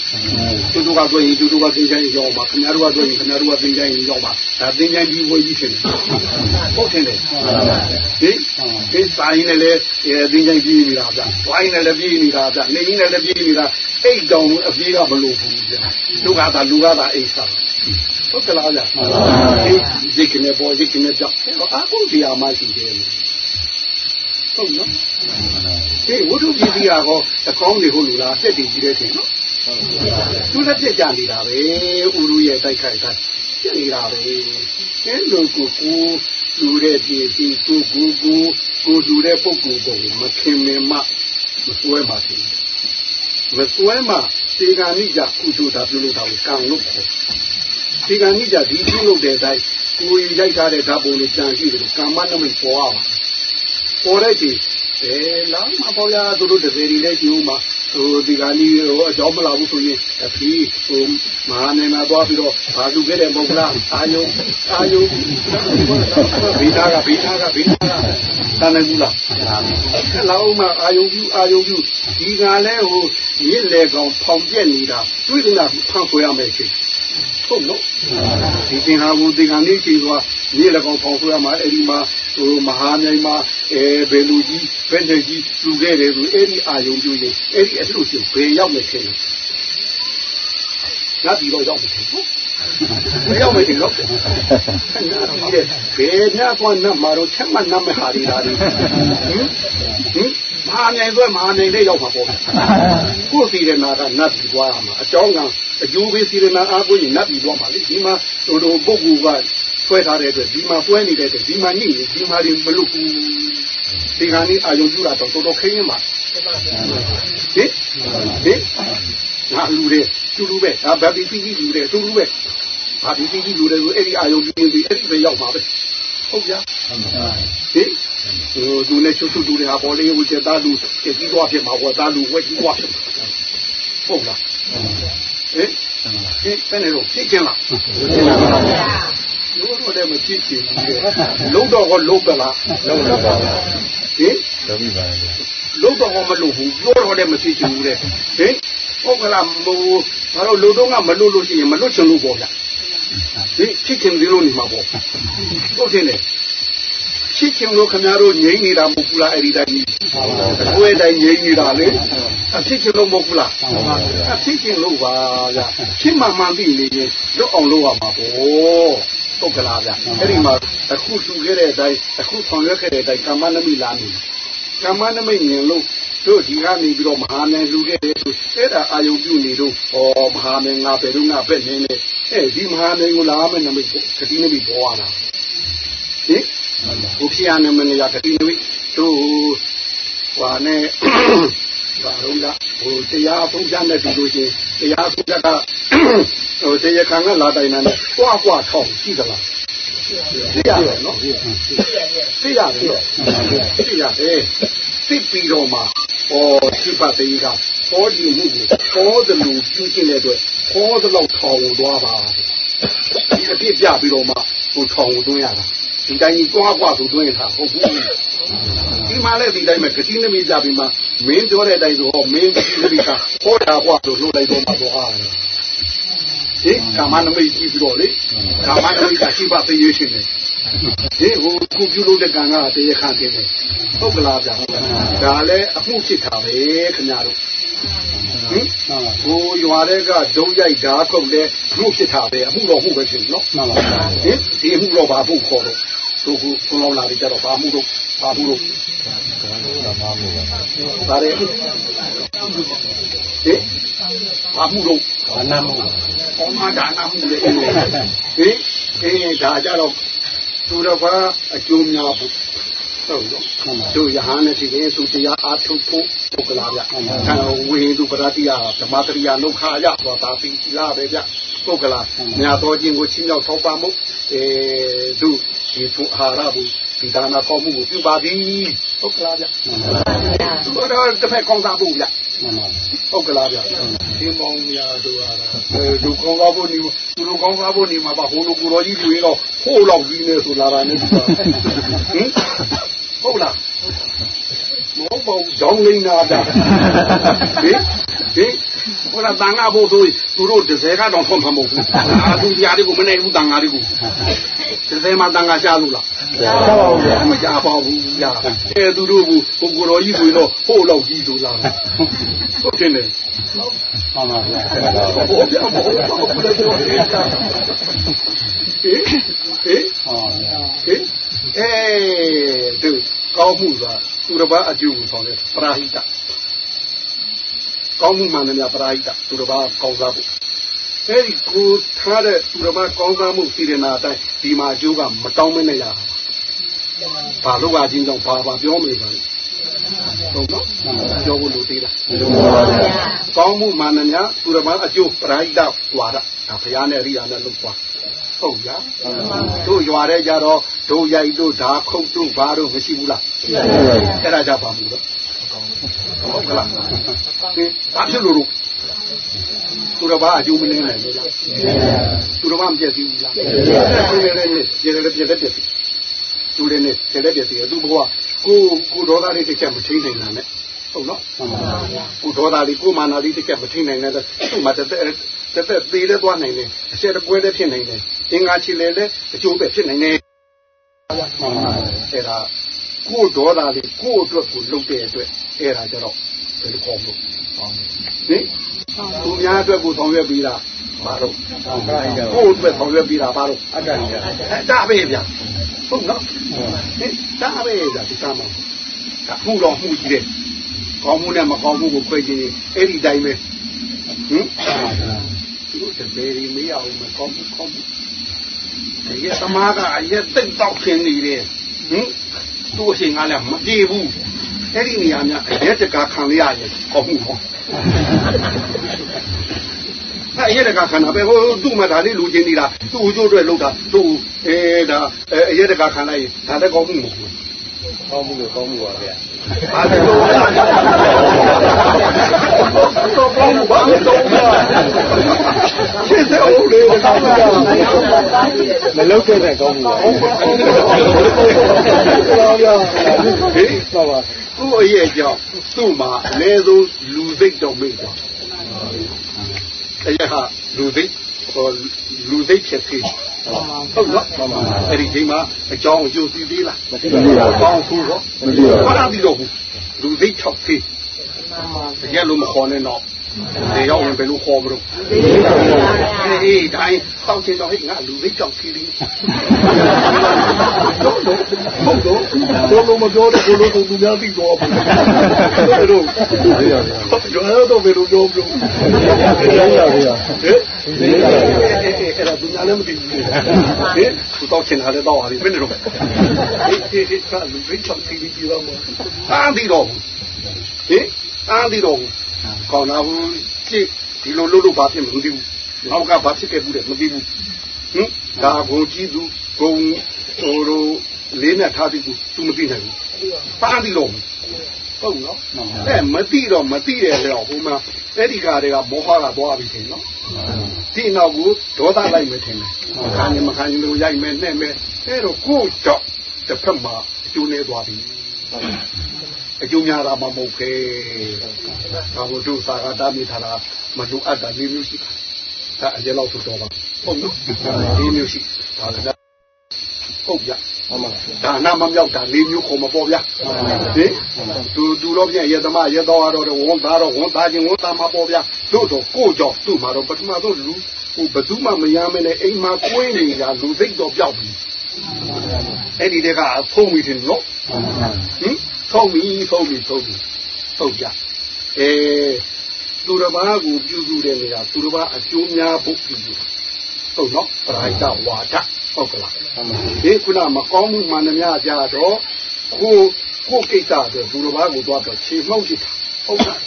ကျူတူကတော့ရင်ကျူတူကသင်္ချမ်းရောက်ပါခင်ဗျားတို့ကတော့ရင်ခင်ဗျားတို့ကသင်္ချမ်းရောက်ပါဒါသင်္ချမ်းကြီးဝေးကြီးဖြစ်နေဟုတ်တယ်လေဟင်ဒီဆိုင်နဲ့လေသင်္ချမ်းကြီးနေတာဗျဝိုင်းနဲ့လည်းပြီးနေတာဗျနေကြီးနဲ့လည်းပြီးနေတာအိတ်တောင်အပြေးကမလို့ဘူးဗျလူကသာလူကသာအိတ်စားဟုတ်ကလားဗျအေးဒီကနေပေါ်ဒီကနေကြောက်အာကုန်တရားမရှိသေးဘူး ဟုတ်နော်ဒီဝိတုပြည်ကြီးကတော့အကောင်းနေဟုတ်လို့လားတက်တည်ကြီးတဲ့ထင်နော်သူလည်းပြက်ကြနေတာပဲဥရုရဲ့တိုက်ခိုက်တာပြက်နေတာပဲအဲလိုကိုကိုလူတဲ့ပြည်စီကိုကိုကိုကိုလူတဲ့ပုဂ္ဂိုလ်ကိုမခင်မင်မမစွဲပါဘူးမစွဲမှစေကဏိကြကုသိုလ်တာပြုလို့တာကိုကံလို့ခေါ်စေကဏိကြဒီပြုလို့တဲ့အတိုင်းကိုယ်ရိုက်ထားတဲ့ဓာတ်ပုံလေးကြံကြည့်တယ်ကာမနမိတ်ပေါ်ရပါ ပေါ်တဲ့ဒီအဲလာမပေါ်ရသူတို့တကယ်ကြီးလည်းကြည့်ဦးမှာဟိုဒီကနေ့ဟိုအကြောင်းမလာဘူးဆိုရင်အဖီးဟိုမဟာနေနာသွားပြီးတော့ဘာလူခဲ့တယ်မဟုတ်လားအာယုံအာယုံဘိသားကဘိသားကဘိသားကတန်တယ်ဘူးလားလောက်မှအာယုံပြူအာယုံပြူဒီကလည်းဟိုမြစ်လေကောင်ဖောင်ပြက်နေတာတွေးနေတာဖန်ဆွဲရမယ်ချင်း ဟုတ်လို့ဒီသင်္ဟာကိုဒီကနေ့ချိန်သွားမြေ၎င်းဖောင်ဆွဲရမှာအဲ့ဒီမှာဟိုမဟာမြိုင်မှာအဲဘယ်လူကြီးဘယ်တဲ့ကြီးလူခဲ့တယ်ဆိုအဲ့ဒီအာယုံပြူရင်အဲ့ဒီအလှရှင်ဘယ်ရောက်မယ်ထင်လဲငါပြီးတော့ရောက်မယ်ထင်ဟုတ်ဘယ်ရောက်မယ်ထင်လို့ခဏတော့ဒီဘယ်ညကွန်းနတ်မှာတော့ချက်မှတ်နတ်မဟာရီလာတယ်ဟင်ဟင်မ ဟာမြိုင်ဆိုမဟာမြိုင်လေးရောက်မှာပေါ့ကိုယ်စီရနာကနတ်ပြီးသွားရမှာအကြောင်းကအကျိုးပေးစီရနာအားကိုရင်နတ်ပြီးသွားမှာလေဒီမှာတို့တို့ပုဂ္ဂိုလ်ကဆွဲထားတဲ့အတွက်ဒီမှာပွဲနေတဲ့အတွက်ဒီမှာညိနေဒီမှာမလွတ်ဘူးဒီကနေ့အာယုံပြတာတော့တော်တော်ခင်းရင်ပါဟင်ဟင်ငါလူတွေသူလူပဲဒါဗတ်ပြီးပြီးလူတွေသူလူပဲဗတ်ပြီးပြီးလူတွေဆိုအဲ့ဒီအာယုံပြင်းပြီးအဲ့ဒီပဲရောက်ပါပဲဟုတ်ကြဟင် ဟိုသူနဲ့ချုပ်ချုပ်တူတွေဟာပေါ်လေးဝစ်တာလူကြည့်သွားဖြစ်မှာပေါ့တာလူဝက်ကြီးသွားဖြစ်ဟုတ်လားဟင်ဟင်တဲ့နေတော့ဖြစ်ချင်းလားလို့တော့လည်းမဖြစ်ချင်ဘူးလုံးတော့ကိုလုံးပလားလုံးတော့ဟင်လုံးပြီပါလုံးတော့မလို့ဘူးပြောတော့လည်းမဖြစ်ချင်ဘူးလေဟင်ဟုတ်ကလားဟိုဘာလို့လူတော့ကမလို့လို့ရှိရင်မလွတ်ချင်လို့ပေါ့ဗျဒီဖြစ်ချင်သေးလို့နေမှာပေါ့ဟုတ်တယ် လေဖြစ်ချင်လို့ခင်ဗျားတို့ငြိမ့်နေတာမဟုတ်ဘူးလားအဲ့ဒီတိုင်းကြီးအဝဲတိုင်းငြိမ့်နေတာလေအဖြစ်ချင်လို့မဟုတ်ဘူးလားအဖြစ်ချင်လို့ပါဗျဖြစ်မှမှန်ပြီနေရင်လွတ်အောင်လုပ်ရမှာပေါ့ဟုတ်ကလားဗျအဲ့ဒီမှာအခုသူခဲ့တဲ့အတိုင်းအခုဆောင်ရွက်ခဲ့တဲ့အတိုင်းကမ္မနမိလာနေကမ္မနမိမြင်လို့တို့ဒီကနေပြီးတော့မဟာမြိုင်လူခဲ့တယ်ဆိုအဲ့ဒါအာယုံပြုနေတော့ဩမဟာမြိုင်ငါပဲတော့ငါပဲနေနေအဲဒီမဟာမြိုင်ကိုလာမယ်နမိတ်ကတိနမိတ်ပေါ်လာဟင်ဘုရားနမနေရကတိနမိတ်တို့ဟွာနဲ့ ဘာလို့လဲဟိုတရားဖုံးချတဲ့ဒီလိုချင်းတရားဖုံးချကဟိုတရားခံကလာတိုင်နေတယ်ကွာကွာထောင်းရှိသလားသိရတယ်နော်သိရတယ်သိရတယ်သိပြီးတော့မှဟောရှိပါသေးကဟောဒီမှုကိုဟောတယ်လို့ပြုကျင်တဲ့အတွက်ဟောတဲ့လောက်ထောင်သွားပါဒီအပြစ်ပြပြီးတော့မှဟိုထောင်သွင်းရတာ ဒီတိုင်းကြီးသွားကွာဆိုသွင်းတာဟုတ်ဘူးဒီမှာလည်းဒီတိုင်းပဲဂတိနမိကြပြီးမှမင်းပြောတဲ့အတိုင်းဆိုဟောမင်းဂတိနမိကဟောတာကွာဆိုလှုပ်လိုက်တော့မှသွားရတယ်ဟင်ကာမနမိတ်ကြည့်ပြီးတော့လေကာမနမိတ်ကရှိပါသေးရရှင်တယ်ဒီဟိုကုပြုလို့တဲ့ကံကတရားခံတယ်ဟုတ်ကလားဗျာဒါလည်းအမှုဖြစ်တာပဲခင်ဗျားတို့ ဟင်ဟိုရွာတဲ့ကဒုံရိုက်ဓာတ်ကုန်တဲ့မှုဖြစ်တာပဲအမှုတော်မှုပဲဖြစ်နော်မှန်ပါပါဟင်ဒီအမှုတော်ဘာဖို့ခေါ်တော့တို့ကဘုံလောလာပြီးကြတော့ဘာမှုတော့ဘာမှုတော့ဒါလည်းဟင်ဘာမှုတော့ဘာနာမှုဘာမှဒါနာမှုလေဟင်ဟင်ဒါကြတော့သူတော်ကအကျိုးများဘူး ဟုတ်တော့တို့ရဟန်းနဲ့ဒီလေသူတရားအားထုတ်ဖို့ပုဂ္ဂလာဗျအဲဝိဟိတုပရတိယဓမ္မတရိယာလုခာယဆိုတာသီလာပဲဗျပုဂ္ဂလာညာတော်ခြင်းကိုချင်းမြောက်ထောက်ပါမှုအဲတို့ဒီသူအာရဘူးဒီဒါနာကောမှုကိုပြုပါသည်ပုဂ္ဂလာဗျသူတော့တစ်ဖက်ကောင်းစားဖို့ဗျဟုတ်ကလားဗျဒီမောင်များတို့အားအဲဒုကောင်းကားဖို့နေသူတို့ကောင်းကားဖို့နေမှာပါဟိုလိုကိုတော်ကြီးတွေတော့ဟိုလောက်ကြီးနေဆိုလာတာနဲ့ဒီကဟင် ဟုတ်လားမဟုတ်ပါဘူးကြောင်းလိမ့်နာတာဟင်ဟင်ဟိုလာတန်ငါဖို့ဆိုသူတို့တစ်စဲကတော့ဆုံးမှာမဟုတ်ဘူးအာသူတရားတွေကိုမနေဘူးတန်ငါတွေကိုတစ်စဲမှာတန်ငါရှာလို့လားရှာပါဘူးဗျာမရှာပါဘူးဗျာအဲသူတို့ကကိုကိုတော်ကြီးဆိုရင်တော့ဟိုလောက်ကြီးဆိုလာတာဟုတ်တယ်လေမှန်ပါဗျာဟိုပြမဟုတ်ပါဘူးလေဟေးဟေးဟေးဟေးအဲသူ ကောင်းမှုသာသူတစ်ပါးအကျိုးကိုဆောင်တဲ့ပရာဟိတကောင်းမှုမှန်တယ်များပရာဟိတသူတစ်ပါးကောင်းစားဖို့အဲဒီကိုထားတဲ့သူတစ်ပါးကောင်းစားမှုစီရနာတိုင်းဒီမှာအကျိုးကမတောင်းမနဲ့ရတာဘာလို့ကချင်းကြောင့်ဘာဘာပြောမလို့ပါလဲဟုတ်နော်ပြောဖို့လိုသေးလားကောင်းမှုမှန်တယ်များသူတစ်ပါးအကျိုးပရာဟိတွာတာဒါဘုရားနဲ့ရိယာနဲ့လုပ်သွား ဟုတ်ရတို့ရွာတဲ့ကြတော့တို့ရိုက်တို့ဓာခုတ်တို့ဘာတို့မရှိဘူးလားအဲ့ဒါကြပါမှုတော့ဟုတ်ကလားဒီဘာဖြစ်လို့လို့သူတော်ဘာအကျိုးမနေနိုင်ဘူးလားသူတော်ဘာမပြည့်စည်ဘူးလားသူလည်းလည်းပြည့်လည်းပြည့်လည်းပြည့်စည်သူလည်းနဲ့ပြည့်လည်းပြည့်စည်သူဘကကိုကိုဒေါသလေးတစ်ချက်မထိနိုင်တာနဲ့ ဟုတ်နော်ကိုဒေါသလေးကိုမာနာလေးတစ်ချက်မထိနိုင်တဲ့သူ့မှာတက်တက်တက်သေးလည်းသွားနိုင်တယ်အချက်တပွဲလည်းဖြစ်နိုင်တယ်အင်္ဂါချီလည်းလည်းအကျိုးပဲဖြစ်နိုင်တယ်အဲ့ဒါကိုဒေါသလေးကိုအတွက်ကိုလုပ်တဲ့အတွက်အဲ့ဒါကြတော့ဘယ်လိုခေါ်မလို့ဟင်သူများအတွက်ကိုဆောင်ရွက်ပြီးတာဘာလို့ကိုအတွက်ဆောင်ရွက်ပြီးတာဘာလို့အတ္တကြီးအတ္တပဲဗျာဟုတ်နော်ဟင်ဒါပဲဗျာဒီကမှာဒါမှုတော်မှုကြီးတယ် ကောင်းမှုနဲ့မကောင်းမှုကိုခွဲခြင်းအဲ့ဒီတိုင်းပဲဟင်သူတို့တပည့်ရီမရအောင်မကောင်းဘူးကောင်းဘူးဒီကသမားကအရက်သိမ့်တော့ခင်နေတယ်ဟင်သူ့အရှင်ကလည်းမပြေဘူးအဲ့ဒီနေရာများအရက်တကာခံရရင်ကောင်းမှုကောင်းအဲ့ရတဲ့ကခန္ဓာပဲဟိုသူ့မှာဒါလေးလူချင်းနေတာသူ့အကျိုးအတွက်လုပ်တာသူ့အဲဒါအဲရတဲ့ကခန္ဓာရင်ဒါလည်းကောင်းမှုမဟုတ်ဘူး ကောင်းမှုလို့ကောင်းမှုပါဗျာဘာလို့တော့ကောင်းမှုဘာလို့တော့ရှင်းတဲ့ဦးလေးကောင်းမှုရမလုတ်ခဲ့တဲ့ကောင်းမှုပါဟုတ်ပါဘူးဗျာဟေးဟုတ်ပါကိုယ့်ရဲ့ကြောင့်သူ့မှာအနည်းဆုံးလူစိတ်တော့မိတ်သွားအဲ့ဒါလူစိတ်ဟောလူစိတ်ဖြစ်စီ ဟုတ်နော်အဲ့ဒီချိန်မှာအကြောင်းအကျိုးသိသေးလားမရှိပါဘူးကောင်းဘူးတော့မရှိပါဘူးဘာလာပြီးတော့လူစိတ်ချောက်သေးတကယ်လို့မခေါ်နဲ့တော့ ဒီရောက်ရင်ဘယ်လိုခေါ်မလို့အေးတိုင်းစောင့်ချင်တော့ဟဲ့ငါလူစိတ်ချောက်သေးတယ်တော့တော့တော့တော့မပြောတဲ့ကိုလိုကိုသူများသိတော့ဘူးအဲ့တော့ကျွန်တော်တော့ဘယ်လိုပြောပြောရရရဟဲ့အဲ့ဒါသူများလည်းမသိဘူးဟဲ့သူတော့ချင်တာလည်းတော့ဟာဒီဘယ်နဲ့တော့ဟဲ့ဒီဒီကလူစိတ်ချောက်သေးတယ်ပြောမှာအားပြီးတော့ဟင်အားပြီးတော့ ကောင်းတာဘူးကြည့်ဒီလိုလုပ်လို့ဘာဖြစ်မလို့မသိဘူးနောက်ကဘာဖြစ်ခဲ့ဘူးလဲမသိဘူးဟင်ဒါကိုကြည့်သူဂုံဟိုလိုလေးနဲ့ထားပြီးသူသူမသိနိုင်ဘူးပါပြီးတော့ဟုတ်နော်အဲမသိတော့မသိတယ်လေဟိုမှာအဲ့ဒီကားတွေကမောဟကသွားပြီထင်နော်ဒီနောက်ကိုဒေါသလိုက်မထင်ဘူးခံရင်မခံရင်လို့ရိုက်မယ်နဲ့မယ်အဲ့တော့ကိုယ်ကြောင့်တစ်ဖက်မှာအကျိုးနေသွားပြီ အကျိုးများတာမမဟုတ်ခဲဘာလို့တို့သာကတားမိထားတာမလိုအပ်တာလေးမျိုးရှိတာဒါအရင်လောက်ဆိုတော့ပါဟုတ်နော်လေးမျိုးရှိဒါလည်းဟုတ်ပြဟုတ်ပါဒါနမမြောက်တာလေးမျိုးခေါ်မပေါ်ဗျာဟင်သူသူတော့ပြန်ရသမားရတော့တော့ဝန်သားတော့ဝန်သားချင်းဝန်သားမပေါ်ဗျာတို့တော့ကိုကြောင့်သူ့မှာတော့ပထမဆုံးလူဟိုဘသူမှမရမနဲ့အိမ်မှာကိုင်းနေတာလူစိတ်တော့ပျောက်ပြီအဲ့ဒီတက်ကဖုံးပြီးတယ်နော်ဟင် ဖုံးပြီးဖုံးပြီးဖုံးပြီးဟုတ်ကြအဲသူတစ်ပါးကိုပြုစုတဲ့နေရာသူတစ်ပါးအကျိုးများဖို့ပြုစုဟုတ်နော်ပရိဒဝါဒဟုတ်ကလားဒီခုနမကောင်းမှုမှန်သမျှကြတော့ကိုကိုကိစ္စတော့သူတော်ဘာကိုသွားတော့ခြေမှောက်ကြည့်တာ ဟုတ်လား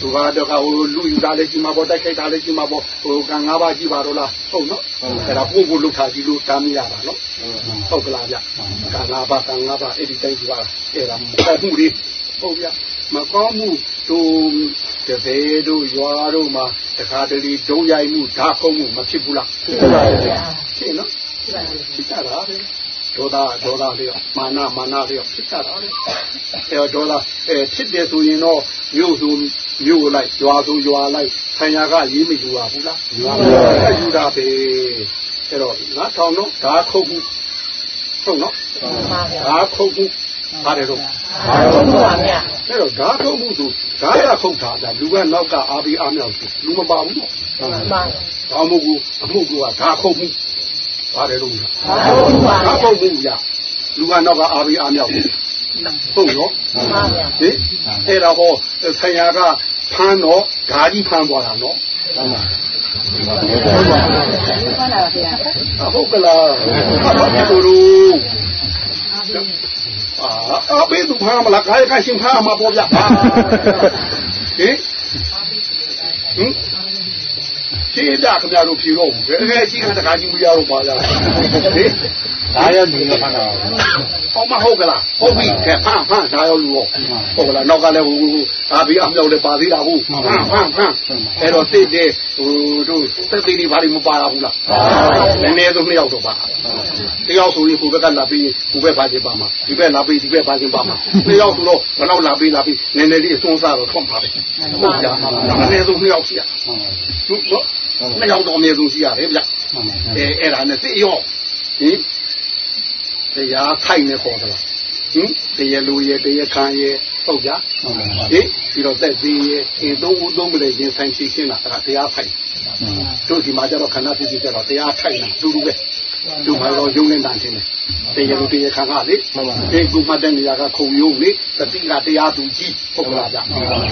သူကတော့ဟိုလူယူတာလည်းရှိမှာပေါ့တိုက်ခိုက်တာလည်းရှိမှာပေါ့ဟိုကငါးပါးကြည့်ပါတော့လားဟုတ်နော်အဲ့ဒါကိုကိုလုထားကြည့်လို့တားမရတာနော်ဟုတ်ကလားဗျကငါးပါးကငါးပါးအဲ့ဒီတိုင်းကြည့်ပါအဲ့ဒါမကောင်းမှုတွေဟုတ်ဗျမကောင်းမှုတို့တပည့်တို့ရွာတို့မှာတခါတလေဒုံရိုက်မှုဓာခုံမှုမဖြစ်ဘူးလားဖြစ်ပါရဲ့ရှင်းနော်ဖြစ်ကြတာလေ ဒေါသဒေါသလေးမာနမာနလေးဖြစ်ကြတာလေအဲဒေါသအဲဖြစ်တယ်ဆိုရင်တော့မြို့ဆိုမြို့လိုက်ရွာဆိုရွာလိုက်ဆံရကရေးမယူပါဘူးလားယူတာပဲအဲတော့ငါထောင်တော့ဓာခုတ်မှုဟုတ်နော်ဓာခုတ်မှုပါတယ်တော့ဟုတ်ပါဗျာအဲတော့ဓာခုတ်မှုဆိုဓာကခုတ်တာဒါလူကနောက်ကအာပြီးအားမြောက်ဆိုလူမပါဘူးနော်မှန်ဒါမှမဟုတ်အမှုကဓာခုတ်မှု ပါတယ်လို့ဟုတ်ပါဘာပုတ်မှုရလူကနောက်ကအာပြီးအာမြောက်ဟုတ်နော်မှန်ပါဗျာဟင်အဲ့ဒါဟောဆရာကဖမ်းတော့ဓာကြီးဖမ်းသွားတာနော်မှန်ပါဗျာဟုတ်ကလားဘာလို့လို့အာအဘေးသူဖမ်းမလားကာယကရှင်ဖမ်းမှာပေါ့ဗျာဟင်ဟင် ရှင်းကြခင်ဗျားတို့ဖြေတော့ဘူးဘယ်နဲ့ရှိခါတခါကြီးမရတော့ပါလားဟင် ဒါရောလူရောဖမ်းတာဟောမဟုတ်ကလားဟုတ်ပြီကဲဖမ်းဖမ်းဒါရောလူရောဟုတ်ကလားနောက်ကလည်းဟိုအာဘီအမြောက်လည်းပါသေးတာဟုတ်ဖမ်းဖမ်းဖမ်းအဲ့တော့သိတဲ့ဟိုတို့သက်သေးတွေဘာတွေမပါဘူးလားနည်းနည်းဆုံးနှစ်ယောက်တော့ပါတယောက်ဆိုရင်ကိုဘက်ကလာပြီးကိုဘက်ပါခြင်းပါမှာဒီဘက်လာပြီးဒီဘက်ပါခြင်းပါမှာနှစ်ယောက်ဆိုတော့ဘယ်တော့လာပြီးလာပြီးနည်းနည်းလေးအစွန်းစားတော့ထွန်ပါပဲဟုတ်ကြနည်းနည်းဆုံးနှစ်ယောက်ရှိရဟုတ်တော့နှစ်ယောက်တော့အမြဲဆုံးရှိရတယ်ဗျအဲအဲ့ဒါနဲ့သိရောဟင် တရားထိုက်နေခေါ်သလားဟင်တရားလူရဲ့တရားခံရဲ့ဟုတ်ကြဟင်ပြီးတော့သက်သေးရဲ့အင်းသုံးဦးသုံးမလဲရင်ဆိုင်ရှိရှင်းတာဒါတရားထိုက်တို့ဒီမှာကျတော့ခန္ဓာဖြစ်ဖြစ်ကျတော့တရားထိုက်တာတူတူပဲတို့မှာတော့ယုံနေတာချင်းတယ်တရားလူတရားခံကလေဒီကုမတဲ့နေရာကခုံယုံလေတတိကတရားသူကြီးဟုတ်ကလားဗျ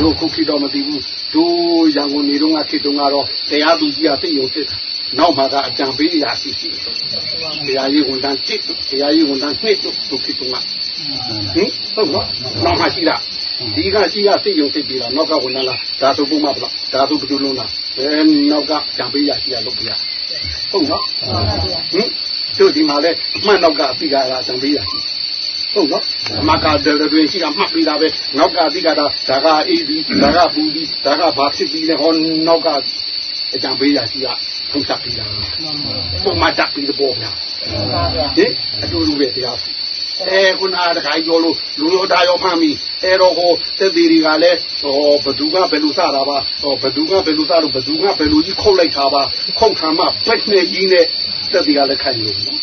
တို့ခုခိတော့မသိဘူးတို့ရန်ကုန်နေတော့ကခေတုံးကတော့တရားသူကြီးကသိယုံစစ်တာ နောက်မှာကအကြံပေးရာရှိရှိတရားရေးဝန်တန်းတစ်တရားရေးဝန်တန်းနှစ်တို့ဒုက္ခိတုံးကဟင်ဟုတ်နော်နောက်မှရှိတာဒီကရှိရစိတ်ယုံစိတ်ပြေတာနောက်ကဝန်တန်းလားဒါဆိုပုံမှဗလားဒါဆိုဘယ်လိုလုံးလားအဲနောက်ကကြံပေးရာရှိရလုပ်ပြရဟုတ်နော်ဟင်တို့ဒီမှာလဲအမှန်တော့ကအပိကာရာကြံပေးရာရှိဟုတ်နော်မကတဲ့တွင်ရှိတာမှတ်ပြီးတာပဲနောက်ကအပိကာတာဒါကအေးဒီဒါကပူဒီဒါကဘာဖြစ်ပြီးလဲဟောနောက်ကအကြံပေးရာရှိရ ထုံးချက်ပြီးတာပုံမှန်တက်ပြီးတော့ဗျာမှန်ပါဗျာဟင်အတူတူပဲတရားအဲခုနတခါပြောလို့လူရောတာရောမှန်းပြီအဲတော့ဟိုသက်သေးတွေကလည်းဟောဘသူကဘယ်လိုစတာပါဟောဘသူကဘယ်လိုစလို့ဘသူကဘယ်လိုကြီးခုတ်လိုက်တာပါခုတ်ခံမှပက်နေကြီးနဲ့သက်သေးကလည်းခိုင်လို့နော်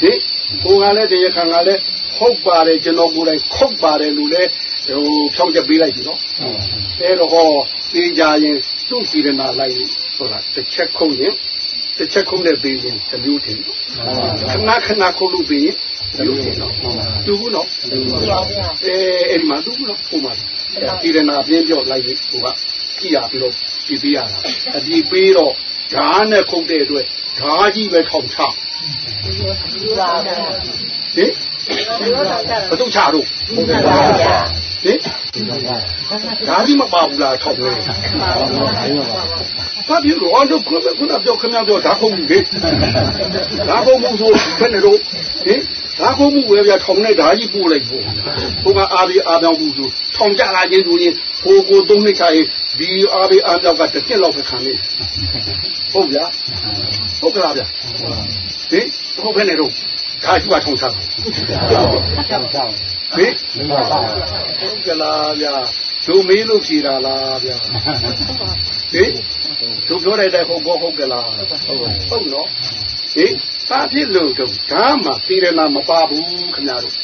ဟင်ဟိုကလည်းတရားခံကလည်းဟုတ်ပါတယ်ကျွန်တော်ကိုယ်တိုင်ခုတ်ပါတယ်လို့လည်းဟိုဖြောင်းချက်ပေးလိုက်ပြီနော်အဲတော့ဟောသိကြရင်သူ့စီရနာလိုက် ဆိုတာတစ်ချက်ခုတ်ရင်တစ်ချက်ခုတ်နဲ့ပေးရင်တစ်မျိုးထင်ခဏခဏခုတ်လို့ပေးရင်တစ်မျိုးထင်နော်သူဘူးနော်မှန်ပါဗျာအဲအဲ့ဒီမှာသူဘူးနော်ဟိုမှာစီရနာပြင်းပြော့လိုက်ရင်ဟိုကကြည့်ရပြီးတော့ပြီးပေးရတာအပြီးပေးတော့ဓာတ်နဲ့ခုတ်တဲ့အတွက်ဓာတ်ကြီးပဲထောင်ချဒီပါဗျာဟင်ဘယ်သူချတော့မှန်ပါဗျာ ဟင်ဓာတ်ကြီးမပါဘူးလားထောက်လဲဘာဖြစ်လို့အော်တို့ခုနကပြောခင်ဗျားပြောဓာတ်ခုတ်မှုလေဓာတ်ခုတ်မှုဆိုဘယ်နဲ့တော့ဟင်ဓာတ်ခုတ်မှုပဲဗျာထောင်နဲ့ဓာတ်ကြီးပို့လိုက်ဖို့ဘုကအာဘီအာပြောင်းမှုဆိုထောင်ကြလာခြင်းဆိုရင်ဟိုကိုသုံးနှစ်ချရင်ဒီအာဘီအာပြောင်းကတစ်နှစ်လောက်ပဲခံနေဟုတ်ဗျာဟုတ်ကလားဗျာဟင်ဟုတ်ဘယ်နဲ့တော့ဓာတ်ကြီးကထောင်ချတာကြောက်ကြောက် ဟင်ဟုတ်ကလားဗျာဒုမေးလို့ဖြေတာလားဗျာဟင်ဒုပြောတဲ့တဲ့ဟုတ်ဘောဟုတ်ကလားဟုတ်ဟုတ်နော်ဟင်ဘာဖြစ်လို့တော့ဓာမှာသီရနာမပါဘူးခင်ဗျားတို့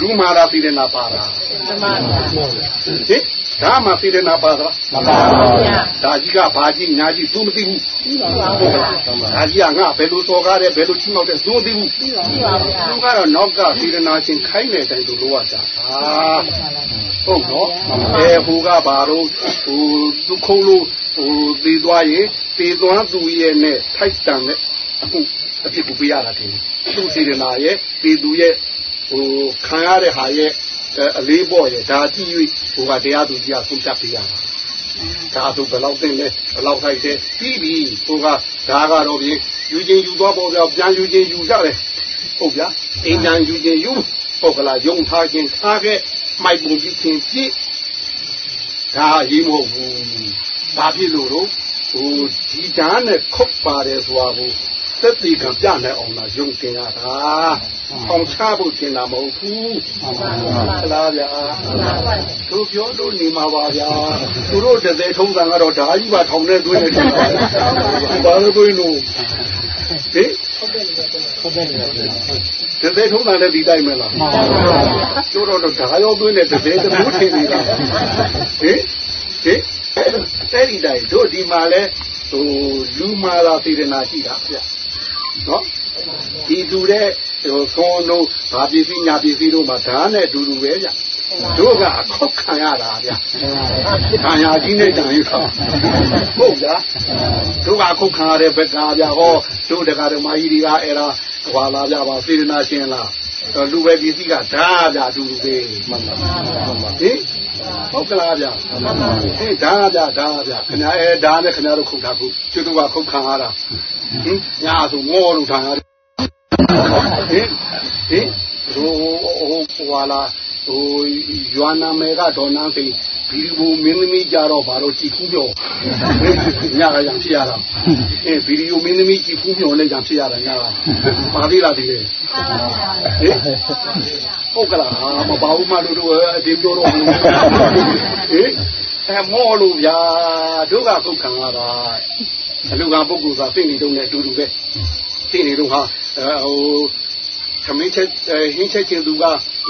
လူမာရာသီရနာပါတာမှန်ပါဗျာဟင်ဓာမှာသီရနာပါသလားမပါဘူးဗျာဒါကြီးကဘာကြီးညာကြီးသူမသိဘူးဒီပါဗျာဒါကြီးကငါဘယ်လိုစော်ကားတယ်ဘယ်လိုချိမောက်တယ်သူမသိဘူးဒီပါဗျာသူကတော့နောက်ကသီရနာချင်းခိုင်းတဲ့အတိုင်းသူလိုရတာဟာဟုတ်နော်အဲဟိုကဘာတော့ဟိုသူခုံးလို့ဟိုသေးသွားရင်သေးသွားသူရဲ့နဲ့ထိုက်တန်တဲ့အခုအဖြစ်ကိုပြရတာတင်သူသီရနာရဲ့သေးသူရဲ့ ဟိုခံရတဲ့ဟာရဲ့အလေးပေါ့ရဲ့ဒါကြည့်၍ဟိုကတရားသူကြီးကဆုံးဖြတ်ပြရတာဒါဆိုဘယ်လောက်သိလဲဘယ်လောက်ထိုက်တယ်ပြီးပြီဟိုကဒါကတော့ပြင်ယူချင်းယူသွားပေါ်ပြောပြန်ယူချင်းယူကြတယ်ဟုတ်ဗျာအင်းညာယူခြင်းယူဟုတ်ကလားယုံထားခြင်းထားခဲ့မိုက်ပုံပြီးခြင်းကြည့်ဒါရေးမဟုတ်ဘူးဘာဖြစ်လို့တော့ဟိုဒီဓာတ်နဲ့ခုတ်ပါတယ်ဆိုတာကို သက်သေကပြနိုင်အောင်လားယုံတင်ရတာအောင်ချဖို့တင်တာမဟုတ်ဘူးဟုတ်လားဗျာသူပြောလို့နေမှာပါဗျာသူတို့တစ်သေးထုံးစံကတော့ဓာကြီးပါထောင်နေတွင်းနေတယ်ဘာလို့တွင်းလို့ဟင်ဟုတ်တယ်လေတသေးထုံးတာလည်းဒီတိုင်းပဲလားမှန်ပါဘူးကျိုးတော့ဓာရောသွင်းတဲ့တသေးတမျိုးထင်နေတာဟင်ဟင်အဲ့ဒီတိုင်းတို့ဒီမှာလဲဟိုလူမာလာစေရနာရှိတာဗျ နော်ဒီလူတဲ့ဟိုသွန်တို့ဗာပစ္စည်းညာပစ္စည်းတို့မှာဓာတ်နဲ့အတူတူပဲဗျတို့ကအခောက်ခံရတာဗျခံရကြီးနဲ့တန်ယူဆောင်ဟုတ်လားတို့ကအခုခံရတဲ့ဘက်ကဗျဟောတို့တက္ကရာမကြီးတွေကအဲ့ဒါဟွာလာကြပါစေရနာရှင်လား လူပဲပစ္စည်းကဓာတ်ဗျအတူတူပဲမှန်ပါဟင်ဟုတ်ကလားဗျဟင်ဓာတ်ဗျဓာတ်ဗျခင်ဗျာအဲဓာတ်နဲ့ခင်ဗျားတို့ခုတ်တာခုကျွတ်တို့ကခုတ်ခံရတာဟင်ညာဆိုငေါလို့ထားရတယ်ဟင်ဟင်ဟိုဟိုဟွာလာဟိုရွာနာမဲကဒေါ်နန်းသိ ဘီဒီယိုမင်းသမီးကြတော့ဘာလို့ကြည်ဖူးပြောညကရံဖြစ်ရတာအဲဗီဒီယိုမင်းသမီးကြည်ဖူးပြောလည်းရံဖြစ်ရတာညကပါသေးလားဒီလေဟင်ဟုတ်ကလားမပါဘူးမလို့တို့အတင်းပြောတော့ဟင်အဲမောလို့ဗျာတို့ကခုတ်ခံရတာအလူကပုဂ္ဂိုလ်ကသိနေတော့နဲ့အတူတူပဲသိနေတော့ဟာဟိုသမင်းချက်ဟင်းချက်ချင်းသူက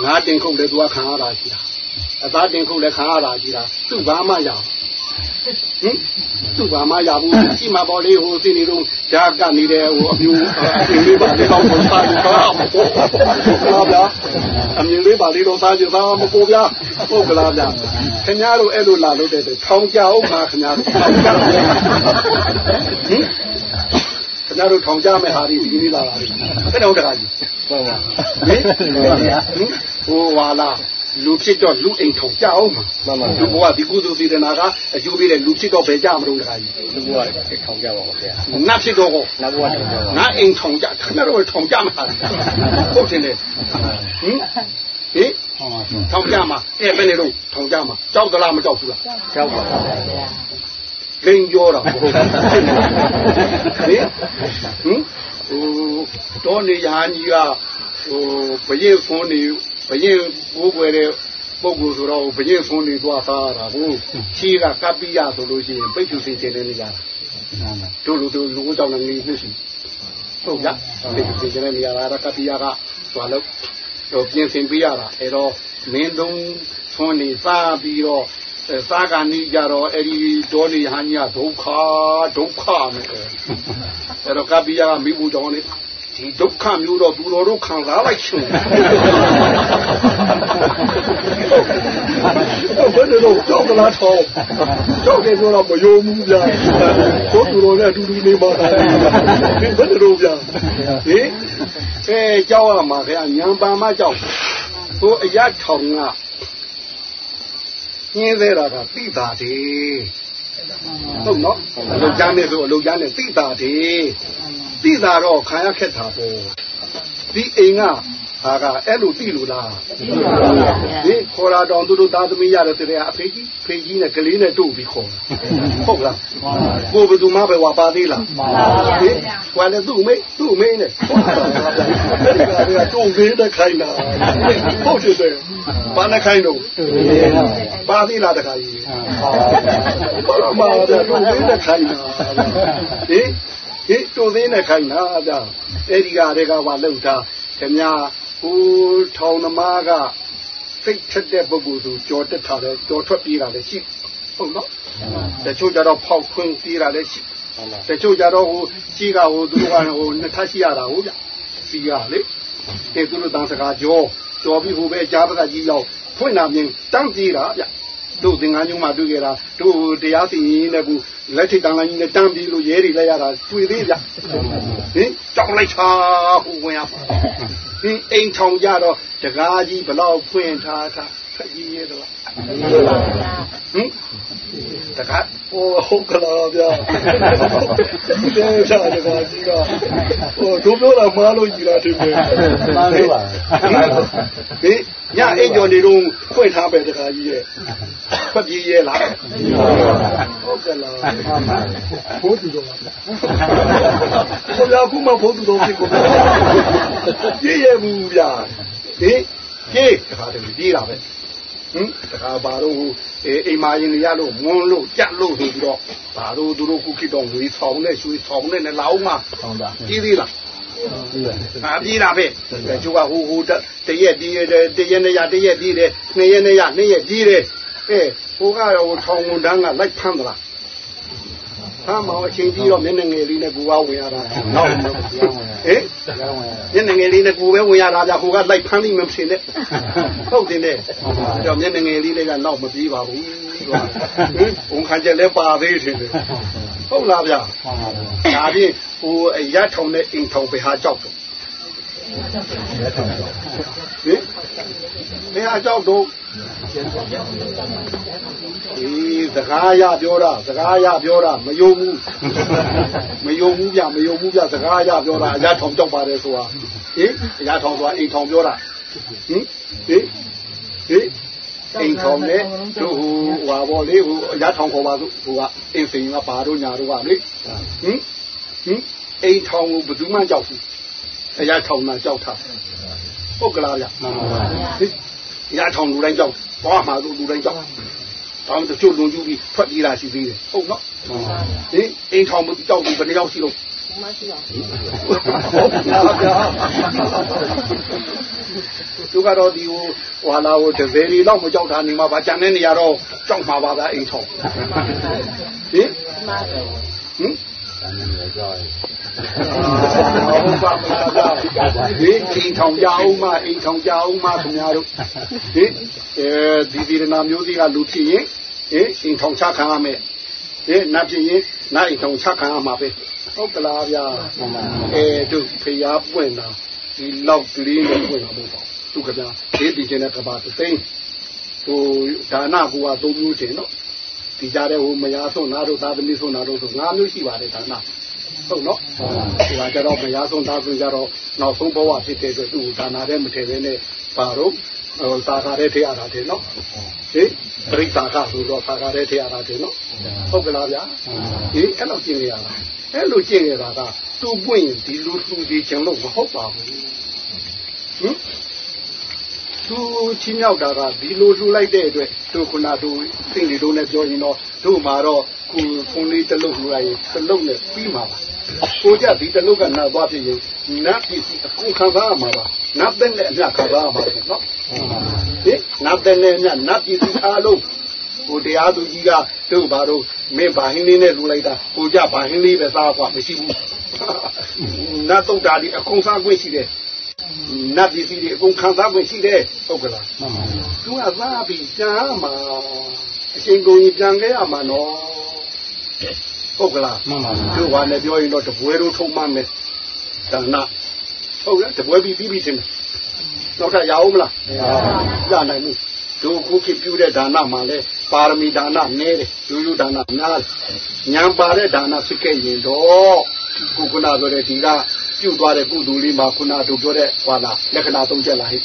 ငါတင်ခုတ်လေသူကခံရတာရှိတာ အသားတင်ခုတ်လည်းခံရတာကြီးတာသူ့ဘာမှရအောင်ဟင်သူ့ဘာမှရဘူးကြည့်မှာပေါ့လေဟိုသိနေတော့ဓာတ်ကနေတဲ့ဟိုအမျိုးအမြင်လေးပါလေတော့ပုံစားလို့တော့မပေါ်ဗျာအမြင်လေးပါလေတော့စားကြစားမပေါ်ဗျာဟုတ်ကလားဗျာခင်ဗျားတို့အဲ့လိုလာလို့တဲ့ထောင်ကြအောင်ပါခင်ဗျားတို့ထောင်ကြဟင်ခင်ဗျားတို့ထောင်ကြမဲ့ဟာဒီဒီနေ့လာတာလေအဲ့တော့တခါကြီးဟုတ်ပါဟင်ဟိုဝါလာ လူဖြစ်တော့လူအိမ်ထောင်ကြအောင်မှာမှန်ပါလူဘဝဒီကုသိုလ်စေတနာကအကျိုးပေးတဲ့လူဖြစ်တော့ပဲကြမလို့တခါကြီးလူဘဝထောင်ကြပါဦးဗျာနတ်ဖြစ်တော့ဟောနောက်ဘဝထောင်ကြပါငါအိမ်ထောင်ကြခင်ဗျားတို့ထောင်ကြမှာဟုတ်တယ်လေဟင်ဟင်ဟုတ်ပါဘူးထောင်ကြမှာအဲ့ဘယ်နေတော့ထောင်ကြမှာကြောက်သလားမကြောက်ဘူးလားကြောက်ပါဘူးလိန်ပြောတာမဟုတ်ဘူးဟင်ဟင်ဟိုတော့နေရာကြီးကဟိုဘရင်ဖုန်းနေ ဘရင်ဘိုးကွယ်တဲ့ပုဂ္ဂိုလ်ဆိုတော့ဘရင်ဖုန်းနေသွားသားတာဟုတ်ချီကကပ္ပိယဆိုလို့ရှိရင်ပိတ်သူစီတင်နေနေကြတာတို့လူတို့လူကြောင့်လည်းနေနေရှိဟုတ်လားပိတ်သူစီတင်နေနေရတာကပ္ပိယကသွားလို့ဟိုပြင်ဆင်ပေးရတာအဲ့တော့မင်းသုံးဖုန်းနေစားပြီးတော့အဲစားကနေကြတော့အဲ့ဒီဒေါနေဟန်ကြီးကဒုက္ခဒုက္ခနဲ့အဲ့တော့ကပ္ပိယကမိဖို့ကြောင့်လေ ဒီဒုက္ခမျိုးတော့သူတော်တို့ခံစားလိုက်ရှင်ဘယ်လိုတော့ကြောက်ကလာထောင်းကြောက်တယ်ဆိုတော့မယုံဘူးဗျာတို့သူတော်နဲ့အတူတူနေပါတာဘယ်လိုဗျာဟင်အဲကြောက်ရမှာခင်ဗျညံပန်မကြောက်ဟိုအရထောင်ကညင်းသေးတာကသိတာတယ် ဟုတ်နော်အလုတ်ကျမ်းနဲ့ဆိုအလုတ်ကျမ်းနဲ့သိတာတယ်သိတာတော့ခံရခက်တာပေါ့ဒီအိမ်က ဟာကအဲ့လိုသိလို့လားဒီခေါ်လာတော့သူတို့သားသမီးရတယ်တဲ့အဖေကြီးဖေကြီးနဲ့ကလေးနဲ့တို့ပြီးခေါ်တာဟုတ်လားကိုဘယ်သူမှပဲဝါပါသေးလားဟင်ဝါလည်းသူ့မေးသူ့မေးနဲ့ဟုတ်ပါလားအဲ့ဒါကတို့လေးနဲ့ခိုင်းတာဟုတ်တယ်ဘာနဲ့ခိုင်းတော့ပါသေးလားတခါကြီးဘာလို့မတော့တုံးသေးနဲ့ခိုင်းတာဟင်ဟင်တုံးသေးနဲ့ခိုင်းတာဗျအဲ့ဒီကတည်းကဘာလောက်တာခင်ဗျာ ဟိုထောင်သမားကစိတ်ချက်တဲ့ပုဂ္ဂိုလ်ဆိုကြော်တက်တာလဲကြော်ထွက်ပြေးတာလဲရှိဟုတ်နော်တချို့ကြတော့ဖောက်ခွင်းပြေးတာလဲရှိတချို့ကြတော့ဟိုကြီးကဟိုသူတို့ကဟိုနှစ်ထပ်ရှိရတာဟုတ်ဗျစီရလေအဲသူတို့တန်းစကားကြောကြော်ပြီးဟိုပဲကြားပကကြီးရောက်ဖွင့်တာမြင်တန်းပြေးတာဗျ တို့သင်္ကန်းညုံမှာတွေ့ကြတာတို့တရားစီရင်နဲ့ကူလက်ထိတ်တန်းလိုင်းကြီးနဲ့တန်းပြီးလို့ရဲတွေလိုက်ရတာတွေ့သေးဗျဟင်ကြောက်လိုက်ချာဟိုဝင်ရပါဟင်အိမ်ထောင်ကြတော့တကားကြီးဘလောက်ဖွင့်ထားထား ဖက်ကြီးရဲတော့ဟင်တကားဟိုဟုတ်ကလားဗျာဒီတဲ့ချာတကားကြီးကဟိုတို့ပြောတာမားလို့ကြီးတာတင်တယ်မှန်လို့ပါဟင်ညအိမ်ကျော်နေတော့ဖွင့်ထားပဲတခါကြီးရဲ့ဖက်ပြေးရဲ့လားဟုတ်ကဲ့လားဘိုးသူတော်ပါဘုရားခုမှဘိုးသူတော်ဖြစ်ကုန်ပြေးရဲ့ဘူးဗျာဟင်ပြေးတခါတည်းပြေးတာပဲ ဟင်တခါဘာတော့အေးအိမ်မာရင်ရလို့မွန်းလို့ကြက်လို့ဆိုပြီးတော့ဘာလို့သူတို့ခုခေတ်တော့ငွေဆောင်နဲ့ရွှေဆောင်နဲ့နဲ့လောက်မှဆောင်းတာပြေးသေးလားပြီးပါတယ်အာပြေးတာပဲတချို့ကဟိုဟိုတရက်ပြေးတယ်တရက်နဲ့ရတရက်ပြေးတယ်နှစ်ရက်နဲ့ရနှစ်ရက်ပြေးတယ်အဲဟိုကတော့ထောင်ဝန်တန်းကလိုက်ဖမ်းသလား ဟဟာမောင်အချိန်ကြီးတော့မျက်နှာငယ်လေးနဲ့ကိုကဝင်ရတာနောက်မှဟင်ကျောင်းဝင်မျက်နှာငယ်လေးနဲ့ကိုပဲဝင်ရတာဗျဟိုကလိုက်ဖမ်းလိမ့်မယ်ဖြစ်နေဟုတ်တယ်နဲ့ကြောင့်မျက်နှာငယ်လေးတွေကနောက်မပြေးပါဘူးဟင်ဝန်ခံချက်လည်းပါသေးတယ်ဟုတ်လားဗျမှန်ပါဗျာဒါဖြင့်ဟိုအရထောင်နဲ့အိမ်ထောင်ပဲဟာကြောက်တော့လ က်ထောင်တော့ဟင်ဘယ်ဟာကြောက်တော့အေးစကားရပြောတာစကားရပြောတာမယုံဘူးမယုံဘူးဗျမယုံဘူးဗျစကားရပြောတာအရထောင်ကြောက်ပါတယ်ဆိုတာဟင်အရထောင်ဆိုတာအိမ်ထောင်ပြောတာဟင်ဟင်ဟင်အိမ်ထောင်နဲ့တို့ဟိုဟာဘောလေးဟိုအရထောင်ခေါ်ပါစို့ဟိုကအင်းစိန်ကပါတို့ညာတို့ကလေဟင်ဟင်အိမ်ထောင်ကိုဘယ်သူမှကြောက်ဘူး အရထောင်မှကြောက်တာဟုတ်ကလားဗျမှန်ပါဗျာဟင်ရထောင်လူတိုင်းကြောက်သွားမှာလူတိုင်းကြောက်တောင်းတချို့လွန်ကျူးပြီးထွက်ပြေးတာရှိသေးတယ်ဟုတ်နော်မှန်ပါဗျာဟင်အိမ်ထောင်မကြောက်ဘူးဘယ်နှယောက်ရှိလို့မရှိပါဘူးဟုတ်ပါဗျာသူကတော့ဒီဟိုဟွာလာဟိုတစ်စယ်ရီတော့မကြောက်တာနေမှာဗာကြံတဲ့နေရာတော့ကြောက်မှာပါဗျာအိမ်ထောင်ဟင်မှန်တယ်ဟင် တန်နေကြောက်ရဟုတ်ပါမလားဗျာဒီအိမ်ထောင်ကြအောင်မအိမ်ထောင်ကြအောင်မခင်ဗျားတို့ဒီအဲဒီဒီရနာမျိုးစီကလူဖြစ်ရင်ဟင်အိမ်ထောင်ချခံရမယ်ဒီနတ်ဖြစ်ရင်နတ်အိမ်ထောင်ချခံရမှာပဲဟုတ်ကလားဗျာမှန်ပါအဲတို့ဖျားပွင့်တာဒီလောက်ကလေးနဲ့ပွင့်တာမဟုတ်ပါဘူးသူကဗျာဒီဒီကျင်းတဲ့ကဘာသိန်းဟိုဒါနကူကသုံးမျိုးတင်နော် ဒီကြတဲ့ဟိုမယားဆုံးနာတို့သာသမီဆုံးနာတို့ဆို၅မျိုးရှိပါတယ်ဒါနဟုတ်နော်ဒီကကြတော့မရဆုံးသားဆုံးကြတော့နောက်ဆုံးဘဝဖြစ်တဲ့အတွက်သူ့ဒါနာတဲ့မထည့်ဘဲနဲ့ပါတော့ဟိုသာကာတဲ့ထည့်ရတာတယ်နော်ဟေးပရိသတ်ကဆိုတော့သာကာတဲ့ထည့်ရတာတယ်နော်ဟုတ်ကလားဗျာဟေးအဲ့လိုကျင့်ရတာအဲ့လိုကျင့်ရတာကသူ့ပွင့်ရင်ဒီလူသူဒီကျင်လို့မဟုတ်ပါဘူးဟင် သူချင်းမြောက်တာက ဒီလိုလှူလိုက်တဲ့အတွက် တို့ခုနတို့စိတ်တွေတို့နဲ့ပြောရင်တော့ တို့မှာတော့ ခုဖုန်းလေးတစ်လုံးလှူလိုက်ရင်တစ်လုံးနဲ့ပြီးမှာပါ ကိုကြဒီတလုတ်ကနာသွားဖြစ်ရင် နတ်ပစ္စည်းအကုန်ခံစားရမှာပါ နတ်တဲ့နဲ့အမြခံစားရမှာပေါ့နော်ဟင်နတ်တဲ့နဲ့အမြနတ်ပစ္စည်းအားလုံးဟိုတရားသူကြီးက တို့ဘာတို့ မင်းဘာဟင်းလေးနဲ့လူလိုက်တာ ကိုကြဘာဟင်းလေးပဲစားကွာ မရှိဘူး နတ်တုတ်တာဒီအကုန်စားခွင့်ရှိတယ် နတ်ပစ္စည်းတွေအကုန်ခံစားခွင့်ရှိတယ်ဟုတ်ကလားမှန်ပါဗျာသူကသားပြီးပြန်ရမှာအရှင်ကိုကြီးပြန်ခဲ့ရမှာနော်ဟုတ်ကလားမှန်ပါဗျာတို့ဘာနဲ့ပြောရင်တော့တပွဲတို့ထုံမှမယ်ဒါနဟုတ်လားတပွဲပြီးပြီးပြီးချင်းတယ်နောက်ထပ်ရအောင်မလားရနိုင်မှုတို့ခုခေတ်ပြုတဲ့ဒါနမှာလဲပါရမီဒါနနည်းတယ်ရိုးရိုးဒါနများတယ်ညံပါတဲ့ဒါနဖြစ်ခဲ့ရင်တော့ခုခုနပြောတဲ့ဒီက ပြုတ်သွားတဲ့ကုသိုလ်လေးမှာခုနတို့ပြောတဲ့ဟွာလာလက္ခဏာသုံးချက်လာဟိ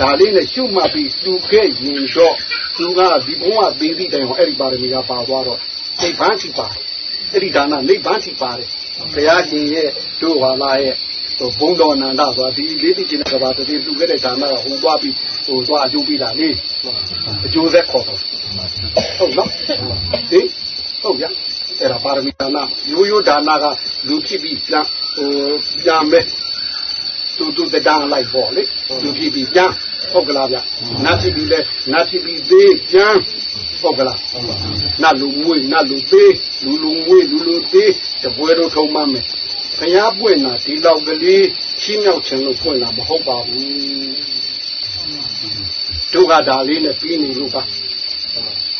ဒါလေးနဲ့ရှုမှတ်ပြီးသူခဲ့ရင်တော့သူကဒီဘုံကသေးသည့်တိုင်ဟောအဲ့ဒီပါရမီကပါသွားတော့စိတ်ပန်းစီပါတယ်အဲ့ဒီဒါနနိဗ္ဗာန်ထိပါတယ်ဘုရားရှင်ရဲ့တို့ဟာလာရဲ့ဟိုဘုံတော်နန္ဒဆိုတာဒီလေးတိကျင်ကဘာတည်းသူခဲ့တဲ့ဒါနကဟိုသွားပြီးဟိုသွားအကျိုးပေးတာလေအကျိုးသက်ခေါ်တော့ဟုတ်နော်ဟင်ဟုတ်ဗျအဲ့ဒါပါရမီဒါနရိုးရိုးဒါနကလူဖြစ်ပြီးပြန် ဟိုပြန်မဲ့သူသူတန်းလိုက်ပေါ့လေလူဖြစ်ပြီးပြန်ဟုတ်ကလားဗျနတ်ဖြစ်ပြီးလဲနတ်ဖြစ်ပြီးသေးပြန်ဟုတ်ကလားနတ်လူမွေးနတ်လူသေးလူလူမွေးလူလူသေးတပွဲတော့ထုံမှမယ်ဘုရားပွင့်တာဒီလောက်ကလေးချင်းမြောက်ခြင်းလို့ပွင့်တာမဟုတ်ပါဘူးတို့ကဒါလေးနဲ့ပြီးနေလို့ပါ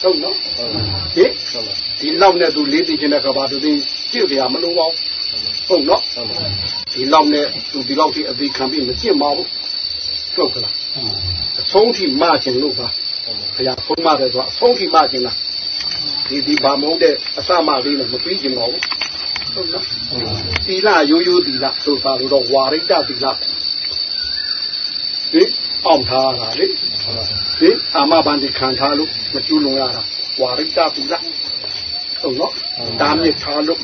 ဟုတ်နော်ဟင်ဒီလောက်နဲ့သူလေးသိခြင်းတဲ့ကဘာသူသိကြည့်ကြရမလို့ပါဘူး ဟုတ်နော်ဒီလောက်နဲ့သူဒီလောက်ထိအသေးခံပြီးမကြည့်ပါဘူးဟုတ်ကလားအဆုံးထိမခြင်းလို့ပါဘုရားဆုံးမတယ်ဆိုအဆုံးထိမခြင်းလားဒီဒီဘာမဟုတ်တဲ့အစမလေးနဲ့မပြီးကျင်တော့ဘူးဟုတ်နော်သီလရိုးရိုးသီလဆိုတာလို့တော့ဝါရိတသီလဒီအောင်ထားတာလေဒီအာမဘန္တိခံထားလို့မကျူးလွန်ရတာဝါရိတသီလဟုတ်နော်ဒါမြစ်ထားလို့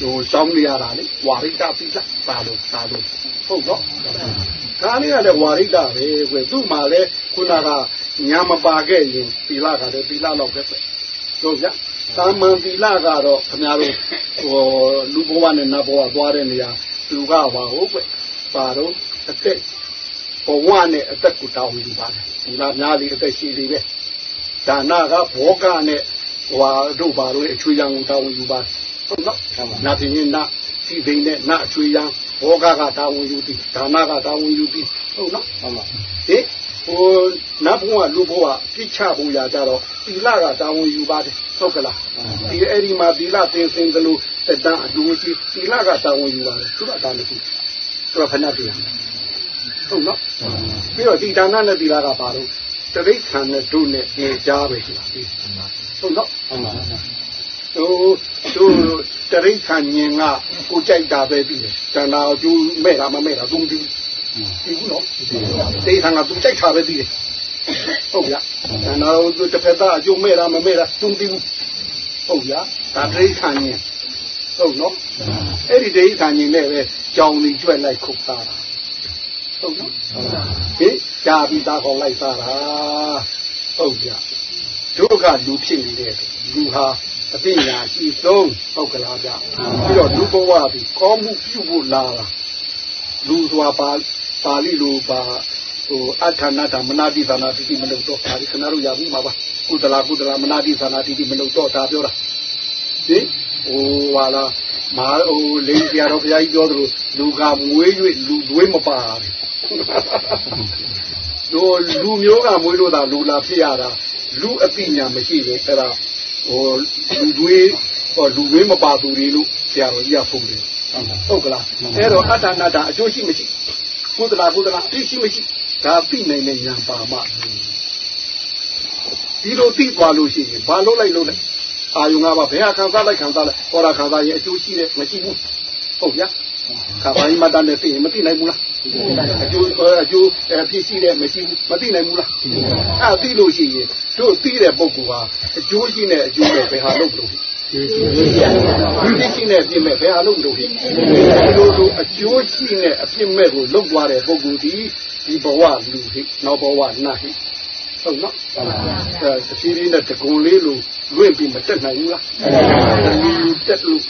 ဟိုစောင်းနေရတာလေဝါရိတသီလသာလို့သာလို့ဟုတ်နော်ဒါလေးကလည်းဝါရိတပဲကွသူ့မှာလည်းခုနကညာမပါခဲ့ရင်သီလကလည်းသီလတော့ပဲတို့ဗျသာမန်သီလကတော့ခင်ဗျားတို့ဟိုလူဘဝနဲ့နတ်ဘဝသွားတဲ့နေရာသူကပါဟုတ်ကွပါတော့အသက်ဘဝနဲ့အသက်ကိုတောင်းယူပါတယ်သီလများလေးအသက်ရှိသေးပဲဒါနကဘောကနဲ့ဟဟွာတို့ဘာလို့အချွေရံကိုတာဝန်ယူပါ ဟုတ်နော်နာတင်ရင်နာစီသိန်းနဲ့နာအချွေရံဘောကကတာဝန်ယူသည်ဒါနကတာဝန်ယူသည်ဟုတ်နော်ဟုတ်ပါဟင်ဟိုနတ်ဘုံကလူဘုံကပြစ်ချဖို့ရကြတော့သီလကတာဝန်ယူပါတယ်ဟုတ်ကလားဒီအဲ့ဒီမှာသီလသင်စင်ကလေးတတန်အတူရှိသီလကတာဝန်ယူပါတယ်သူကတာမရှိသူကဖဏတရားဟုတ်နော်ပြီးတော့ဒီဒါနနဲ့သီလကပါတော့တရိษံနဲ့တို့နဲ့ကြင်ကြားပဲရှိတာဟုတ်နော်ဟုတ်ပါ ဟိုတို့တရိษံညင်ကကိုကြိုက်တာပဲပြီးတယ်တဏှာကျူးမဲ့တာမမဲ့တာသုံးပြီးဒီဘူးနော်တေးဆံကသူကြိုက်တာပဲပြီးတယ်ဟုတ်ဗျာတဏှာတို့တစ်ဖက်သားအကျိုးမဲ့တာမမဲ့တာသုံးပြီးဟုတ်ဗျာဒါတရိษံညင်ဟုတ်နော်အဲ့ဒီတရိษံညင်နဲ့ပဲကြောင်ကြီးကျွဲ့လိုက်ခုတ်သားတာဟုတ်နော်ဟင်ကြာပြီးသားကောင်လိုက်သားတာဟုတ်ဗျာ တို့ကလူဖြစ်နေတဲ့လူဟာ အသိဉာဏ်ရှိဆုံးဟုတ်ကလားဗျပြီးတော့လူဘဝပြီးကောမှုပြုဖို့လာတာလူဆိုတာပါပါဠိလိုပါဟိုအထာနာတမနာတိသနာတိမလို့တော့ဒါခဏတို့ရဘူးမှာပါကုသလာကုသလာမနာတိသနာတိမလို့တော့ဒါပြောတာဟင်ဟိုဟာလာမာဟိုလိန်ဆရာတော်ဘုရားကြီးပြောသလိုလူကမွေး၍လူသွေးမပါဘူးတို့လူမျိုးကမွေးလို့သာလူလာဖြစ်ရတာလူအသိဉာဏ်မရှိရင်အဲ့ဒါဟို လူတွေဟောလူဝေးမပါသူတွေလို့ဆရာတော်ကြီးကဖုန်းတယ်ဟုတ်ကလားအဲ့တော့အတ္တနာတာအကျိုးရှိမရှိကုသလာကုသလာသိရှိမရှိဒါသိနိုင်တဲ့ဉာဏ်ပါမှဒီလိုသိသွားလို့ရှိရင်ဘာလို့လိုက်လို့လဲအာယုံကပါဘယ်ဟာခံစားလိုက်ခံစားလိုက်ဟောတာခံစားရင်အကျိုးရှိတယ်မရှိဘူးဟုတ်ဗျာခါပိုင်းမတန်တဲ့သိရင်မသိနိုင်ဘူးလား အကျိုးအကျိုးဖြစ်ရှိတယ်မရှိဘူးမသိနိုင်ဘူးလားအဲ့သိလို့ရှိရင်တို့သိတဲ့ပုဂ္ဂိုလ်ဟာအကျိုးရှိတဲ့အကျိုးနဲ့ဘယ်ဟာလုပ်လို့ဒီဖြစ်ရှိတဲ့အပြစ်မဲ့ဘယ်ဟာလုပ်လို့ဟိဒီလိုလိုအကျိုးရှိတဲ့အပြစ်မဲ့ကိုလုပ်သွားတဲ့ပုဂ္ဂိုလ်ဒီဒီဘဝလူဟိနောက်ဘဝနတ်ဟိဟုတ်နော်အဲတဖြည်းဖြည်းနဲ့တကုံလေးလိုလွင့်ပြီးမတက်နိုင်ဘူးလားလူလူတက်လို့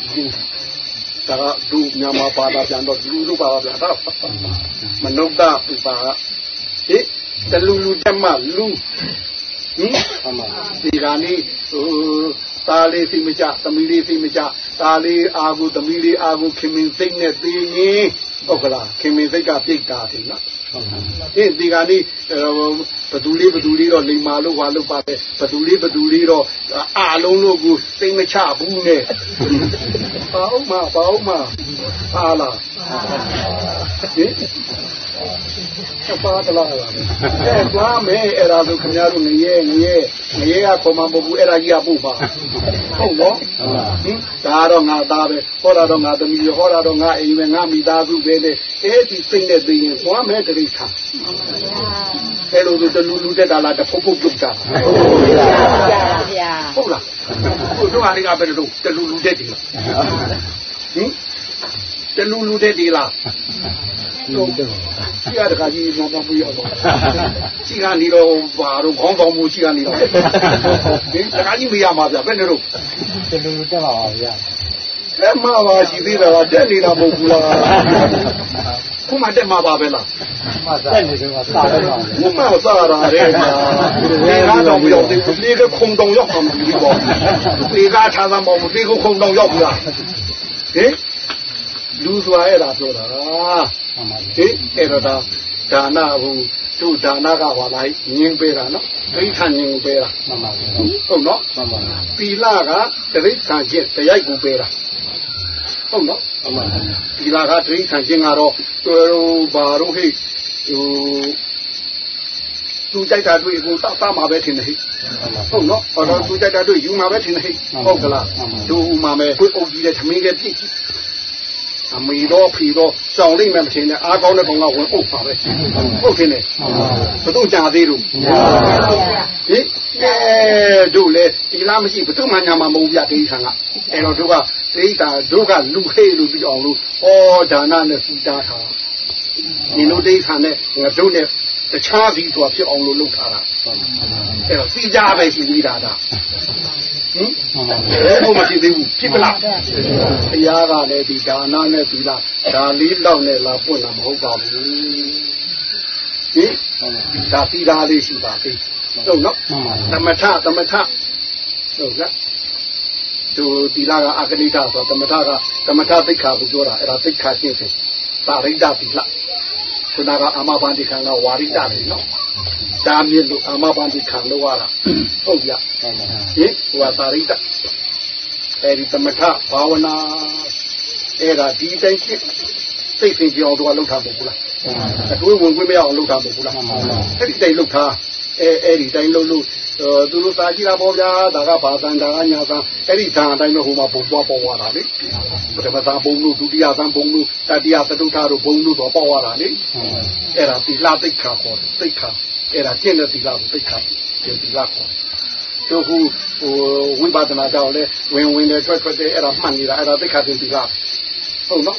ဒီဒါကဒုမြန်မာဘာသာပြန်တော့လူလူဘာသာပြန်တော့မနုဿဥပါဟိတလူလူတက်မှလူဟင်ဟုတ်ပါဒီကနေ့ဟိုသားလေးစိတ်မကြသမီးလေးစိတ်မကြသားလေးအာကိုသမီးလေးအာကိုခင်မင်းစိတ်နဲ့သိရင်ဟုတ်ကလားခင်မင်းစိတ်ကပြိတ်တာတယ်နော်ဟုတ်ပါဒီဒီကနေ့ ဘသူလေးဘသူလေးတော့လိမ္မာလို့ဟာလို့ပါတယ်ဘသူလေးဘသူလေးတော့အာလုံးလို့ကိုစိတ်မချဘူးနဲ့ပါအောင်မပါအောင်မပါလားဟင်အပါတလားအဲသွားမယ်အဲ့ဒါဆိုခင်ဗျားတို့ငရဲငရဲငရဲကခေါ်မှာမဟုတ်ဘူးအဲ့ဒါကြီးကပို့ပါဟုတ်နော်ဟင်ဒါတော့ငါသားပဲဟောတာတော့ငါသမီးဟောတာတော့ငါအိမ်ပဲငါမိသားစုပဲတဲ့အဲ့ဒီစိတ်နဲ့သိရင်သွားမယ်တရိစ္ဆာန်အဲ့လိုဆိုတလူလူတက်တာလားတဖုတ်ဖုတ်ပြုတ်တာဗျာဟုတ်လားကိုတို့ဟာတွေကဘယ်လိုတလူလူတက်တယ်လားဟင်တလူလူတက်တယ်လားဟုတ်တယ်ရှိရတခါကြီးမမမရတော့ရှိကနေတော့ဘာတော့ခေါင်းဆောင်မှုရှိကနေတော့ဒီတခါကြီးမရမှာဗျဘယ်နဲ့တော့တလူလူတက်ပါပါဗျာလက်မပါရှိသေးတာကတက်နေတာမဟုတ်ဘူးလား ခုမှတက်မှာပါပဲလားမှတက်နေတော့စာတယ်ပါခုမှစားရတာလေမှာဒီကတော့မရောက်သေးဘူးဒီကခုံတောင်ရောက်မှာမပြီးတော့ဒီကခြားသားမဟုတ်ဘူးဒီကခုံတောင်ရောက်ပြီလားဟင်လူစွာအဲ့ဒါပြောတာဟုတ်ပါဟင်အဲ့တော့ဒါဒါနဟိုတို့ဒါနကဟောလိုက်ငင်းပေးတာနော်ဒိဋ္ဌာငင်းပေးတာမှန်ပါဗျာဟုတ်နော်မှန်ပါဗျာသီလကဒိဋ္ဌာချင်းတရားကိုပေးတာ ဟုတ်နော်မှန်ပါဗျာသီလကဒိဋ္ဌာချင်းကတော့တို့ဘာတို့ဟိဟိုသူကြိုက်တာတွေ့ကိုတောက်သားမှာပဲထင်တယ်ဟိဟုတ်နော်ဟောတော့သူကြိုက်တာတွေ့ယူမှာပဲထင်တယ်ဟိဟုတ်ကလားတို့ဥမှာပဲကိုယ်အုပ်ကြီးတဲ့သမင်းကပြည့်ကြည့် အမေတော့ဖီတော့စောင်းလိုက်မှမထင်နဲ့အားကောင်းတဲ့ကောင်ကဝင်အုပ်ပါပဲဟုတ်ထင်တယ်မှန်ပါဗျာဘယ်သူကြာသေးလို့မှန်ပါဗျာဟင်အဲတို့လေဒီလားမရှိဘယ်သူမှညာမှာမဟုတ်ပြဒိဋ္ဌာန်ကအဲ့တော့တို့ကဒိဋ္ဌာတို့ကလူဟေးလို့ပြီးအောင်လို့ဩဒါနနဲ့စီတာထားဒီလိုဒိဋ္ဌာန်နဲ့ငါတို့နဲ့ တခြားစီဆိုတာဖြစ်အောင်လို့လုပ်ထားတာအဲ့တော့စီကြပဲရှိသေးတာဒါဟင်မှန်ပါဗျာဘယ်လိုမရှိသေးဘူးဖြစ်ပလားဘုရားကလည်းဒီဒါနနဲ့သီလဒါလေးလောက်နဲ့လာပွင့်တာမဟုတ်ပါဘူးဟင်မှန်ပါဒါသီလလေးရှိပါသေးဟုတ်နော်မှန်ပါသမထသမထဟုတ်ကဲ့သူဒီလာကအကနိဋ္ဌဆိုသမထကသမထသိက္ခာကိုပြောတာအဲ့ဒါသိက္ခာရှင်းစဉ်သာရိတ္တသီလ ခုနကအမဘန္တိခံကဝါရိတလေနော်ဒါမြင့်လို့အမဘန္တိခံလို့ရတာဟုတ်ပြဟင်ဟိုကသာရိတ္တအဲ့ဒီသမထဘာဝနာအဲ့ဒါဒီတိုင်းရှင်းစိတ်ဆင်ကြအောင်တော့လှုပ်ထားမှာဘူးလားအတွေးဝင်ခွင့်မရအောင်လှုပ်ထားမှာဘူးလားအဲ့ဒီတိုင်းလှုပ်ထား အဲအဲ့ဒီတိုင်းလှုပ်လို့သူတို့စာကြည့်တာပေါ့ဗျာဒါကဘာသံဒါကညာသံအဲ့ဒီသံအတိုင်းပဲဟိုမှာပုံသွားပေါ်သွားတာလေပထမသံဘုံလို့ဒုတိယသံဘုံလို့တတိယသတုထတို့ဘုံလို့တော့ပေါ်သွားတာလေအဲ့ဒါသီလသိက္ခာခေါ်တယ်သိက္ခာအဲ့ဒါကျင့်တဲ့သီလကိုသိက္ခာကျင့်သီလခေါ်တယ်တို့ဟိုဟိုဝိပဿနာကြောင့်လဲဝင်ဝင်နဲ့ထွက်ထွက်တဲ့အဲ့ဒါမှတ်နေတာအဲ့ဒါသိက္ခာကျင့်သီလဟုတ်နော်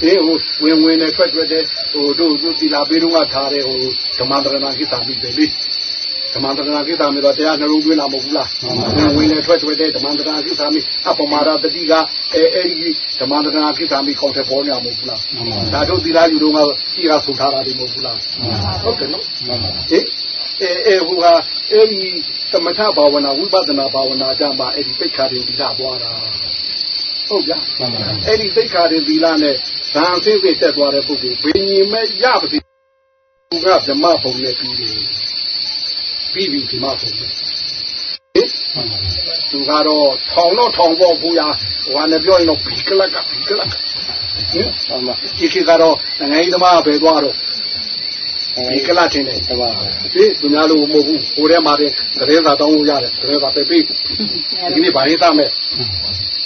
ဒီဟိုဝင်ဝင်နဲ့ထွက်ထွက်တဲ့ဟိုတို့တို့သီလပေးတော့ကထားတဲ့ဟိုဓမ္မတရဏကိစ္စပြီးတယ်လေ ဓမ္မတရဏကိစ္စမျိုးတော့တရားနှလုံးသွင်းလာမဟုတ်ဘူးလားဝင်ဝင်နဲ့ထွက်ထွက်တဲ့ဓမ္မတရဏကိစ္စမျိုးအပမာဒတတိကအဲအဲဒီဓမ္မတရဏကိစ္စမျိုးကောင်းတဲ့ပေါ်နေမှာမဟုတ်ဘူးလားဒါတို့သီလယူတော့ကဒီကဆုံထားတာဒီမဟုတ်ဘူးလားဟုတ်တယ်နော်ဟင်အဲအဲဟိုကအဲဒီသမထဘာဝနာဝိပဿနာဘာဝနာကြမှာအဲဒီသိက္ခာတွေဒီလာသွားတာဟုတ်ဗျာအဲ့ဒီသိက္ခာတွေသီလနဲ့ဇာန်ဆင်းစိတ်တက်သွားတဲ့ပုဂ္ဂိုလ်ဘိညာဉ်မဲ့ရပါစေသူကဓမ္မဘုံနဲ့ပြီးတယ် ပြီးပြီဓမ္မဘုံနဲ့ဟင်သူကတော့ထောင်တော့ထောင်ပေါ့ဘူးရာဟိုကနေပြောရင်တော့ဘီကလက်ကဘီကလက်ကဟင်အမဒီခေတ်ကတော့နိုင်ငံရေးသမားပဲသွားတော့ဒီကလတ်တင်တယ်ဒီသူများလို့မဟုတ်ဘူးဟိုထဲမှာတင်သတင်းစာတောင်းလို့ရတယ်သတင်းစာပဲပြီးဒီနေ့ဗာရေးသားမယ်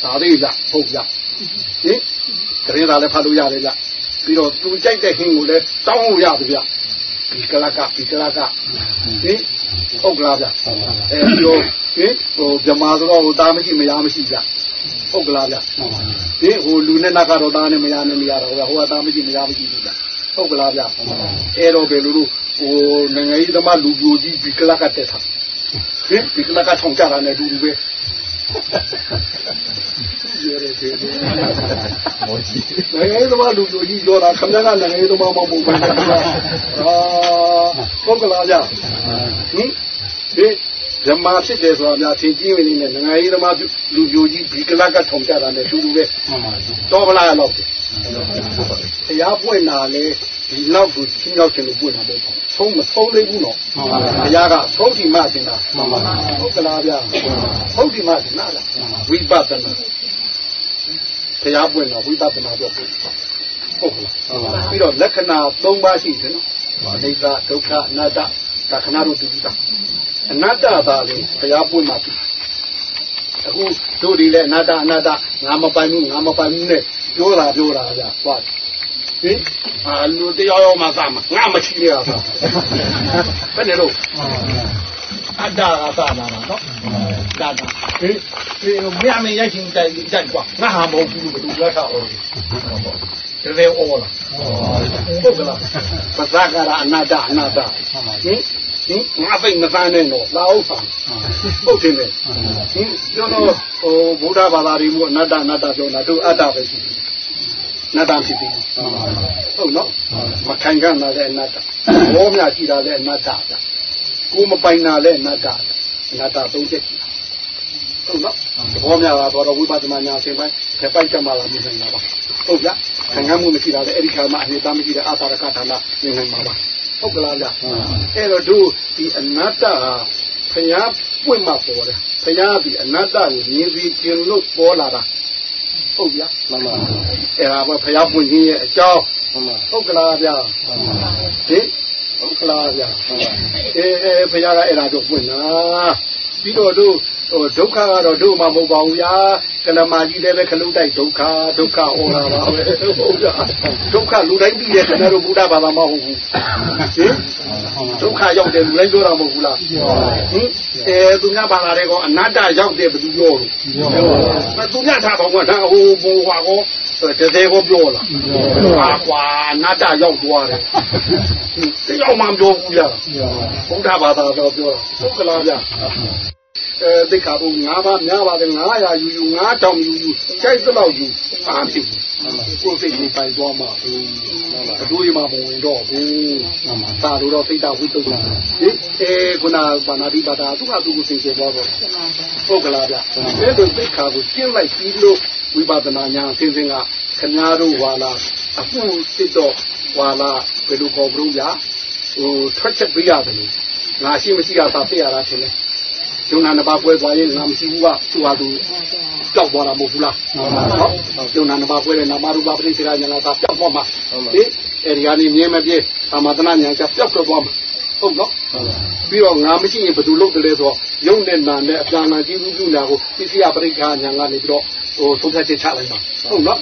ဒါသေးကြဟုတ်ကြဟင်တရင်သာလည်းဖတ်လို့ရတယ်ကြပြီးတော့သူကြိုက်တဲ့ဟင်းကိုလည်းတောင်းလို့ရတယ်ဗျဒီကလကဒီကလကဟင် ဟုတ်ကလားဗျအဲပြီးတော့ဟင်ဟိုဗမာဆိုတော့ဟိုသားမရှိမယားမရှိဗျဟုတ်ကလားဗျဟင်ဟိုလူနဲ့နတ်ကတော့သားနဲ့မယားနဲ့မရတော့ဗျဟိုကသားမရှိမယားမရှိဘူးဗျဟုတ်ကလားဗျအဲတော့ဘယ်လိုလို့ဟိုနိုင်ငံရေးသမားလူပြိုကြီးဒီကလကတက်တာဟင်ဒီကလကထောင်ကြတာနဲ့တူတူပဲ ရတယ်ဒီမောကြီးနိုင်ငံသမားလူလူကြီးပြောတာခမရကနိုင်ငံသမားမဟုတ်ဘူးအာပုဂ္ဂလာကြဟင်ဒီဓမ္မဖြစ်တယ်ဆိုတာများသင်ကြည့်နေနဲ့နိုင်ငံရေးသမားလူပြိုကြီးဘီကလကထုံကြတာနဲ့တူတူပဲတော့ဗလားတော့တရားပွင့်တာလေဒီနောက်ကိုချင်းရောက်ချင်လို့ပွင့်တာပေါ့ဆုံးမဆုံးသေးဘူးနော်တရားကဆုံးဒီမှတင်တာဟုတ်ကလားဗျာဟုတ်ဒီမှတင်တာလားဝိပဿနာ တရားပွင့်တော့ဝိပဿနာတော့ဟုတ်ဟုတ်လားပြီးတော့လက္ခဏာ၃ပါးရှိတယ်နော်အိဋ္ဌဒုက္ခအနတ္တဒါခဏတို့တူတာအနတ္တပါလေတရားပွင့်မှာပြီအခုတို့ဒီလေအနတ္တအနတ္တငါမပိုင်ဘူးငါမပိုင်ဘူးနဲ့ပြောတာပြောတာဗျာဟုတ်ဟင်အာလူတရားရောမှသာမငါမချီရတာဘယ်နဲ့လို့ အတ္တကသာနာနော်ဒါကဟင်ဒီမြမင်းရိုက်ရှင်တိုက်တိုက်ကွာငါဟာမဟုတ်ဘူးလို့ဘယ်သူပြောတာအော်တကယ်အော်လားဟုတ်ကလားပဇာကရအနာတအနာတဟင်ဟင်ငါသိမသားနဲ့တော့လာအောင်ဆောင်ဟုတ်တယ်လေဟင်ကျွန်တော်ဟိုဗုဒ္ဓဘာသာတွေမို့အနတ္တအနတ္တပြောတာတို့အတ္တပဲရှိတယ်နတ္တဖြစ်ပြီဟုတ်နော်မခိုင်ခံတာလည်းအနတ္တဘောမြရှိတာလည်းအနတ္တပဲ ကိုမပိုင်တာလည်းအနတ္တအနတ္တသုံးချက်ရှိဟုတ်နော်ဘောမြကတော့ဝိပဿနာညာအစဉ်ပိုင်းဖက်ပိုက်ကြမှာလာမြင်နေတာပါဟုတ်ကြခံခံမှုမရှိတာလည်းအဲ့ဒီခါမှအနှစ်သားမရှိတဲ့အာသာရကဌာနမြင်နိုင်မှာပါဟုတ်ကလားဗျအဲ့တော့တို့ဒီအနတ္တဟာဖျားပွင့်မှာပေါ်တယ်ဖျားဒီအနတ္တကိုမြင်ပြီးကျင်လို့ပေါ်လာတာဟုတ်ဗျာမှန်ပါအဲ့ဒါပဲဖျားပွင့်ခြင်းရဲ့အကြောင်းဟုတ်ကလားဗျာဟင် ဟုတ်ကလားဗျာအဲအဲဖျားကအဲ့ဒါတော့ပွင့်တာပြီးတော့တို့ဟိုဒုက္ခကတော့တို့မှမဟုတ်ပါဘူးဗျာကလမကြီးလည်းပဲခလုံးတိုက်ဒုက္ခဒုက္ခဟောတာပါပဲဟုတ်ဗျာဒုက္ခလူတိုင်းပြီးတယ်ခင်ဗျားတို့ဘုရားဘာသာမဟုတ်ဘူးဟင်ဒုက္ခရောက်တယ်လူတိုင်းပြောတာမဟုတ်ဘူးလားဟင်အဲသူများဘာသာတွေကအနတ္တရောက်တယ်ဘယ်သူပြောလို့သူများထားပါကွာဒါဟိုဘိုးဟာကော တသေးကိုပြောလာဟာကွာနတ္တရောက်သွားတယ်တရားမှမပြောဘူးဗျာဘုရားဘာသာတော့ပြောတာဟုတ်ကလားဗျာအဲသိက္ခာပု၅ပါးများပါတယ်900ယူယူ9000ယူယူကြိုက်သလောက်ယူအားဖြစ်ဘူးကိုယ်စိတ်ကိုပိုင်သွားမှာဘူးအတူဒီမှာမဝင်တော့ဘူးသာလို့တော့စိတ်တဝိတုဒ္ဓဟင်အဲခုနဘာနာတိပါတာသူကသူကိုစိတ်ကျေသွားတော့ဟုတ်ကလားဗျအဲ့လိုသိခါကိုကျင့်လိုက်ပြီးလို့ ဝိပဿနာညာအစဉ်စဉ်ကခင်ဗျားတို့ဟာလားအမှုစစ်တော့ဟာလားဘယ်လိုခေါ်ကြလို့ဗျဟိုထွက်ချက်ပေးရတယ်လို့ငါရှိမရှိကသာသိရတာထင်တယ်ယုံနာနှစ်ပါးပွဲသွားရင်ငါမရှိဘူးကသူ့ဟာသူကြောက်သွားတာမဟုတ်ဘူးလားနော်ယုံနာနှစ်ပါးပွဲတဲ့နာမရူပပရိစ္ဆေကညာလာသာပြောက်သွားမှာဟင်အဲဒီကနေမြင်မပြေအာမတနာညာကပြောက်သွားမှာဟုတ်နော်ပြီးတော့ငါမရှိရင်ဘယ်သူလုပ်တယ်လဲဆိုတော့ယုံနဲ့နာနဲ့အပြန်အလှန်ကြည့်မှုပြုနာကိုပစ္စည်းပရိက္ခာညာကနေပြီးတော့ ဟိုသုံးဖြတ်ချက်ချလိုက်ပါဟုတ်နော်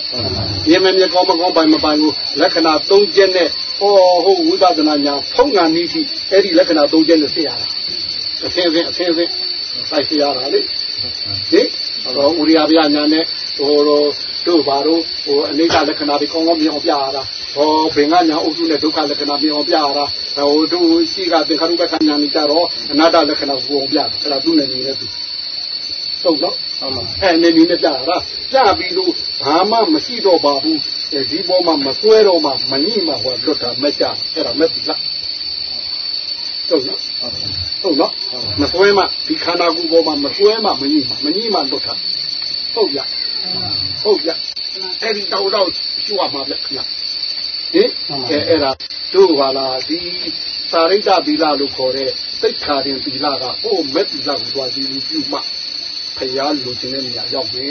မြင်မမြင်ကောင်းမကောင်းပိုင်မပိုင်ကိုလက္ခဏာ၃ချက်နဲ့ဟောဟုတ်ဝိပဿနာညာဖုံးငံနည်းရှိအဲ့ဒီလက္ခဏာ၃ချက်နဲ့သိရတာအသင်းသင်းအသင်းသင်းစိုက်သိရတာလေဟင်ဟောဥရိယဗျာညာနဲ့ဟိုတို့ဘာတို့ဟိုအနိစ္စလက္ခဏာတွေကောင်းကောင်းမြင်အောင်ပြရတာဟောဘင်္ဂညာအုပ်စုနဲ့ဒုက္ခလက္ခဏာမြင်အောင်ပြရတာဟိုတို့ရှိကသင်္ခါရုပ္ပခဏညာနေကြတော့အနာတ္တလက္ခဏာကိုအောင်ပြတာအဲ့ဒါသူ့နဲ့နေနေသူဟုတ်နော် ဟုတ်ပါအဲ့နေနေနဲ့ပြတာပြပြီးလို့ဘာမှမရှိတော့ပါဘူးဒီပေါ်မှာမစွဲတော့မှမညိမှဟောလွတ်တာမကြအဲ့ဒါမဲ့ပြီလားဟုတ်နော်ဟုတ်နော်မစွဲမှဒီခန္ဓာကိုယ်ပေါ်မှာမစွဲမှမညိမှမညိမှလွတ်တာဟုတ်ရဟုတ်ရအဲ့ဒီတော့တော့ကျွတ်မှာဗျခင်ဗျဟင်အဲအဲ့ဒါတို့ဟာလားဒီသာရိတ္တသီလလို့ခေါ်တဲ့သိက္ခာရင်သီလကဟိုမဲ့သီလကိုသွားကြည့်ပြုမှ ဖရာလူချင်းတဲ့နေရာရောက်ပြီ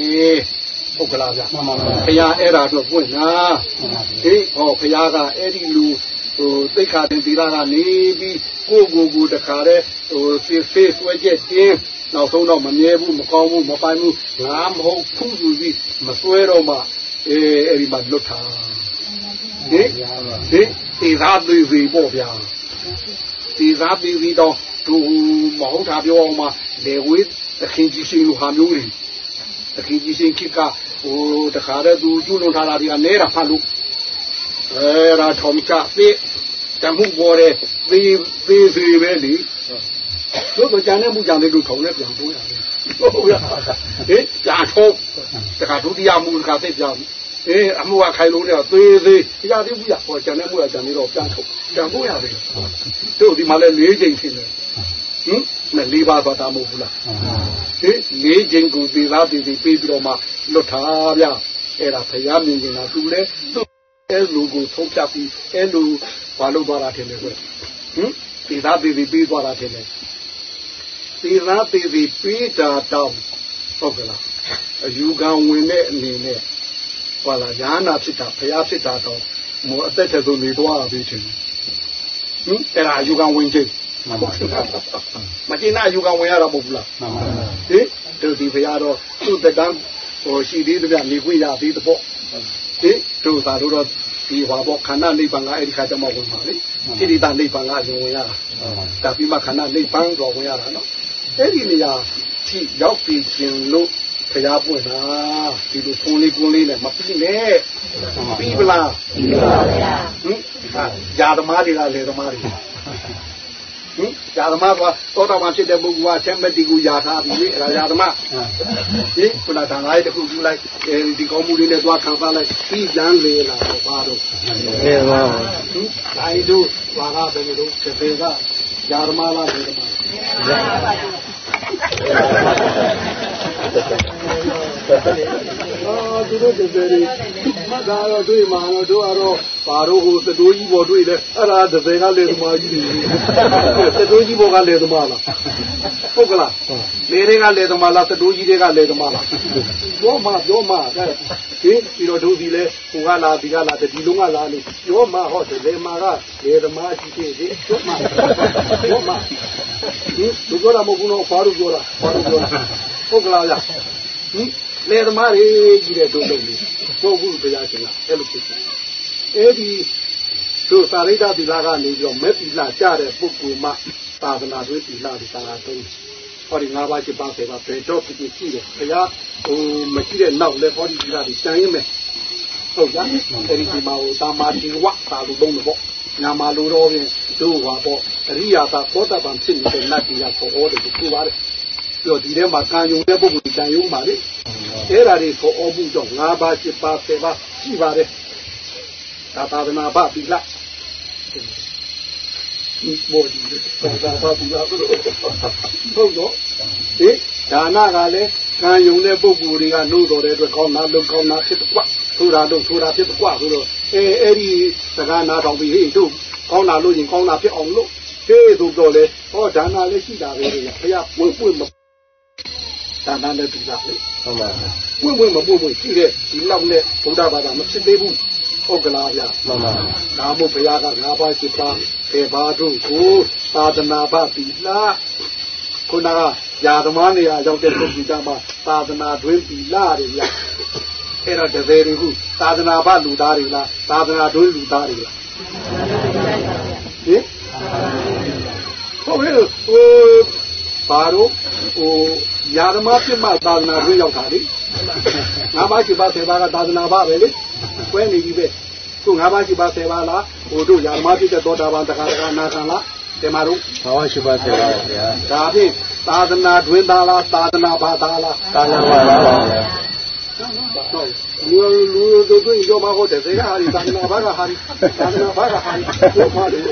ဟုတ်ကလားဗျမှန်ပါပါဖရာအဲ့ဒါတော့ပွင့်လားဟေးဟောဖရာကအဲ့ဒီလူဟိုသိက္ခာတင်သီလကနေပြီးကိုကိုကိုတခါတဲ့ဟိုဖေးဖေးဆွဲချက်တင်းနောက်ဆုံးတော့မမြဲဘူးမကောင်းဘူးမပိုင်ဘူးငါမဟုတ်ဖူးသူပြီးမဆွဲတော့မှအေးအဲ့ဒီမှာလွတ်တာဟေးဟေးဒီသာသေးသေးပေါ့ဗျာဒီသာသေးသေးတော့သူမဟုတ်တာပြောအောင်မှာလေဝေး သခင်ကြီးရှင်လိုဟာမျိုးတွေသခင်ကြီးရှင်ကဟိုတခါတည်းသူကျွလွန်ထားတာဒီအနေရာဖတ်လို့အဲရာထုံချပေးတမှုပေါ်တဲ့သေးသေးစီပဲလေတို့တို့ကြံတဲ့မှုကြံတဲ့လူထုံနဲ့ပြန်ပိုးရတယ်ဟုတ်လားဟေးကြာထုံးတခါဒုတိယမှုတခါသိပြောင်းအေးအမှုကခိုင်လုံးတဲ့သေးသေးဒီကတိဘူးရဟောကျန်တဲ့မှုကကျန်နေတော့ပြန်ထုတ်ပြန်ပို့ရတယ်တို့ဒီမှာလဲ၄ချိန်ဖြစ်တယ်ဟင် နဲ့၄ပါးသွားတာမဟုတ်ဘူးလားဟင်၄ချိန်ကိုသေသားသေသေးပြီးပြီးတော့မှလွတ်ထားဗျအဲ့ဒါဖယားမြင်နေတာသူလဲသူအဲ့လူကိုထုတ်ပြပြီးအဲ့လူဘာလို့သွားတာထင်လဲကွဟင်သေသားသေသေးပြီးသွားတာထင်တယ်သေသားသေသေးပြီးတာတောင်းဟုတ်ကလားအယူခံဝင်တဲ့အနေနဲ့ဟောလာယာနာဖြစ်တာဖယားဖြစ်တာတော့မောအသက်ထက်ဆုံးနေသွားတာပြီးချင်ဟင်အဲ့ဒါအယူခံဝင်ခြင်း မှန်ပါဗျာမကျင်နာယူကဝင်ရတာမဟုတ်ဘူးလားမှန်ပါဗျာဟင်တို့ဒီဘုရားတော့သူ့တကန်းဟိုရှိသေးတယ်ဗျနေခွင့်ရသေးတဲ့ပေါ့ဟင်တို့သာတို့တော့ဒီဘာပေါ့ခန္ဓာနိဗ္ဗာန်ကအဲ့ဒီခါကျမှဝင်ပါလေဣတိတနိဗ္ဗာန်ကဝင်ဝင်ရတာဒါပြီးမှခန္ဓာနိဗ္ဗာန်တော့ဝင်ရတာနော်အဲ့ဒီနေရာထိရောက်ပြီးခြင်းလို့ဘုရားပွင့်တာဒီလိုဖုန်းလေးကွန်းလေးနဲ့မပြီးနဲ့ပြီးပလားပြီးပါဗျာဟင်ယာသမားတွေကလေသမားတွေ ဟင်ယာသမားကသောတာပန်ဖြစ်တဲ့ပုဂ္ဂိုလ်ကချက်မတိကိုယာထားပြီလေအဲ့ဒါယာသမားဟင်ခုနကတန်လိုက်တစ်ခုယူလိုက်အဲဒီကောင်းမှုလေးနဲ့သွားခံစားလိုက်ပြီးလန်းလေလာတော့ပါတော့လေပါဟင်တိုင်းတို့ဘာကဘယ်လိုကပေကယာသမားလားလေသမားယာသမား အော်သူတို့တကယ်မကားတော့တွေ့မှာတော့တို့ကတော့ပါတော့ဟိုသတိုးကြီးပေါ်တွေ့တယ်အဲ့ဒါတစ်စင်ကလေသမားကြီးတွေသတိုးကြီးပေါ်ကလေသမားလားဟုတ်ကလားလေတွေကလေသမားလားသတိုးကြီးတွေကလေသမားလားပြောမှပြောမှတဲ့ဒီပြီးတော့တို့ဒီလေဟိုကလာဒီကလာဒီလုံးကလာလို့ပြောမှဟောတယ်လေမာကလေသမားကြီးတွေဒီပြောမှပြောမှဟင်သူပြောတာမဟုတ်ဘူးနော်ဘာလို့ပြောတာဘာလို့ပြောတာ ဟုတ်ကလားဗျဟင်လေသမားတွေကြီးတဲ့တို့လုံးလေးပုဂ္ဂိုလ်တရားရှင်ကအဲ့လိုဖြစ်တယ်အဲ့ဒီတို့သာရိတ္တသီလကနေပြီးတော့မဲ့သီလကြတဲ့ပုဂ္ဂိုလ်မှသာသနာ့တွေသီလဒီသာသုံးဟောဒီ၅ပါး7ပါး10ပါးဘယ်တော့ဖြစ်ဖြစ်ရှိတယ်ဘုရားဟိုမရှိတဲ့နောက်လဲဟောဒီသီလတွေတန်ရင်မယ်ဟုတ်ကြအဲ့ဒီဒီမှာဟိုတာမာတိဝသာလို့သုံးတယ်ပေါ့နာမလိုတော့ရင်တို့ဟာပေါ့အရိယာသာသောတာပန်ဖြစ်နေတဲ့နတ်တရားပေါ်ဟောတယ်ကိုပြောပါတယ် ပြီးတော့ဒီထဲမှာကံယုံတဲ့ပုဂ္ဂိုလ်ကံယုံပါလေဟအဲ့ဒါတွေခေါ်အောင်မှုကြောင့်၅ပါး7ပါး10ပါးရှိပါတယ်ဒါသာသနာ့ဘပြီလားဒီဘောဒီသာသနာ့ဘပြီလားဟုတ်တော့ဟေးဒါနကလည်းကံယုံတဲ့ပုဂ္ဂိုလ်တွေကနှိုးတော်တဲ့အတွက်ကောင်းတာလုံးကောင်းတာဖြစ်ကွထိုးတာလုံးထိုးတာဖြစ်ကွဆိုတော့အဲအဲ့ဒီစကားနာထောင်ပြီးဟေးတို့ကောင်းတာလို့ရင်ကောင်းတာဖြစ်အောင်လို့ဟေးဆိုတော့လေဟောဒါနလည်းရှိတာပဲလေဘုရားပွင့်ပွင့်မ ဒါနလည်းတူတာလေဟုတ်ပါပွင့်ပွင့်မပွင့်ပွင့်ရှိတဲ့ဒီလောက်နဲ့ဘုရားဘာသာမဖြစ်သေးဘူးဟုတ်ကလားဗျာမှန်ပါဒါမို့ဘုရားကငါးပါးရှိပါခေပါတို့ကိုသာသနာ့ဘတိလားခုနကယာသမားနေရာရောက်တဲ့ပုဂ္ဂိုလ်ကြမှာသာသနာတွင်ပြီလားတယ်ဗျာအဲ့တော့တပည့်တွေကသာသနာ့ဘလူသားတွေလားသာသနာတွင်လူသားတွေလားဟင်ဟုတ်ရဲ့ဟို ဘာလို့ဟိုယာသမားပြစ်မှသာသနာတွင်ရောက်တာလေငါးပါးရှိပါခေပါကသာသနာ့ဘပဲလေကွဲနေပြီပဲခုငါးပါးရှိပါဆယ်ပါလားဟိုတို့ရာမဖြစ်တဲ့သောတာပန်တခါတခါနာခံလားဒီမှာတို့ဘာဝရှိပါစေပါဗျာဒါဖြင့်သာသနာတွင်သားလားသာသနာဘာသာလားကာလပါပါဗျာဟု တ်လူလူတို့တို့ရောမဟုတ်တဲ့စေကဟာဒီသာသနာဘာကဟာဒီသာသနာဘာကဟာဒီတို့မှာတို့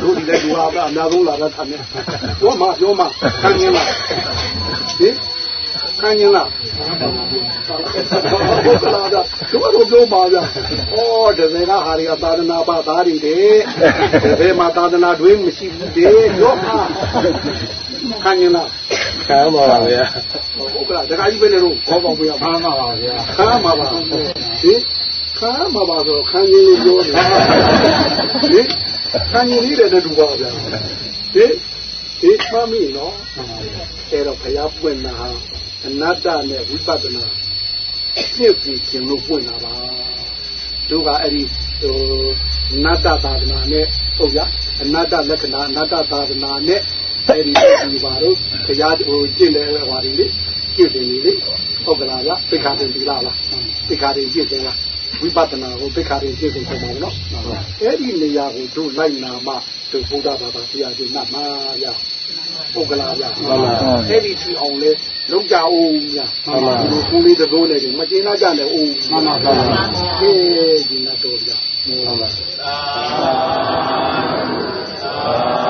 တို့ဒီလည်းဒီဟာကအများဆုံးလာတာခံနေပြောမှာပြောမှာခံနေလားဟင်ခံနေလားဟုတ်ကလားဗျတို့တို့ပြောပါဗျဩတစေကဟာဒီကသာသနာဘာသားတွေတဲ့ဘယ်မှာသာ သနာတွင်မရှိဘူးတဲ့ပြောမှာခံနေလားခံပါပါဗျာဟုတ်ကလားတခါကြီးပဲလေတော့ခေါ်ပေါင်းပြရမှာမှန်ပါပါဗျာခါမှာပါဟင်ခါမှာပါဆိုခန်းကြီးလေးပြောတယ်ဟင်ခန်းကြီးလေးတဲ့တူပါဗျာဟင်ဒီမှမီနော်အဲ့တော့ဘုရားပွင့်တာဟာအနတ္တနဲ့ဝိပဿနာပြည့်စုံခြင်းလို့ပွင့်တာပါတို့ကအဲ့ဒီဟိုနတ္တသာသနာနဲ့ဟုတ်ရအနတ္တလက္ခဏာအနတ္တသာသနာနဲ့ အဲဒီဒီပါတော့တရားဟိုကျင့်တဲ့ဟောဒီလေကျင့်တယ်လေဟုတ်ကလားဗျသိက္ခာတင်ဒီလားလားသိက္ခာတင်ကျင့်တယ်လားဝိပဿနာကိုသိက္ခာတင်ကျင့်တယ်ဆိုပါတော့အဲဒီနေရာကိုတို့လိုက်နာမှတို့ဘုရားဘာသာဆရာကြီးနတ်မှာဗျဟုတ်ကလားဗျအဲ့ဒီထီအောင်လဲလုံးကြအောင်ဗျဟုတ်ပါဘူးကိုလေးတကိုးနဲ့မကျင်းလာကြနဲ့အောင်မှန်ပါပါဟေးဒီနတ်တော်ဗျဟုတ်ပါပါ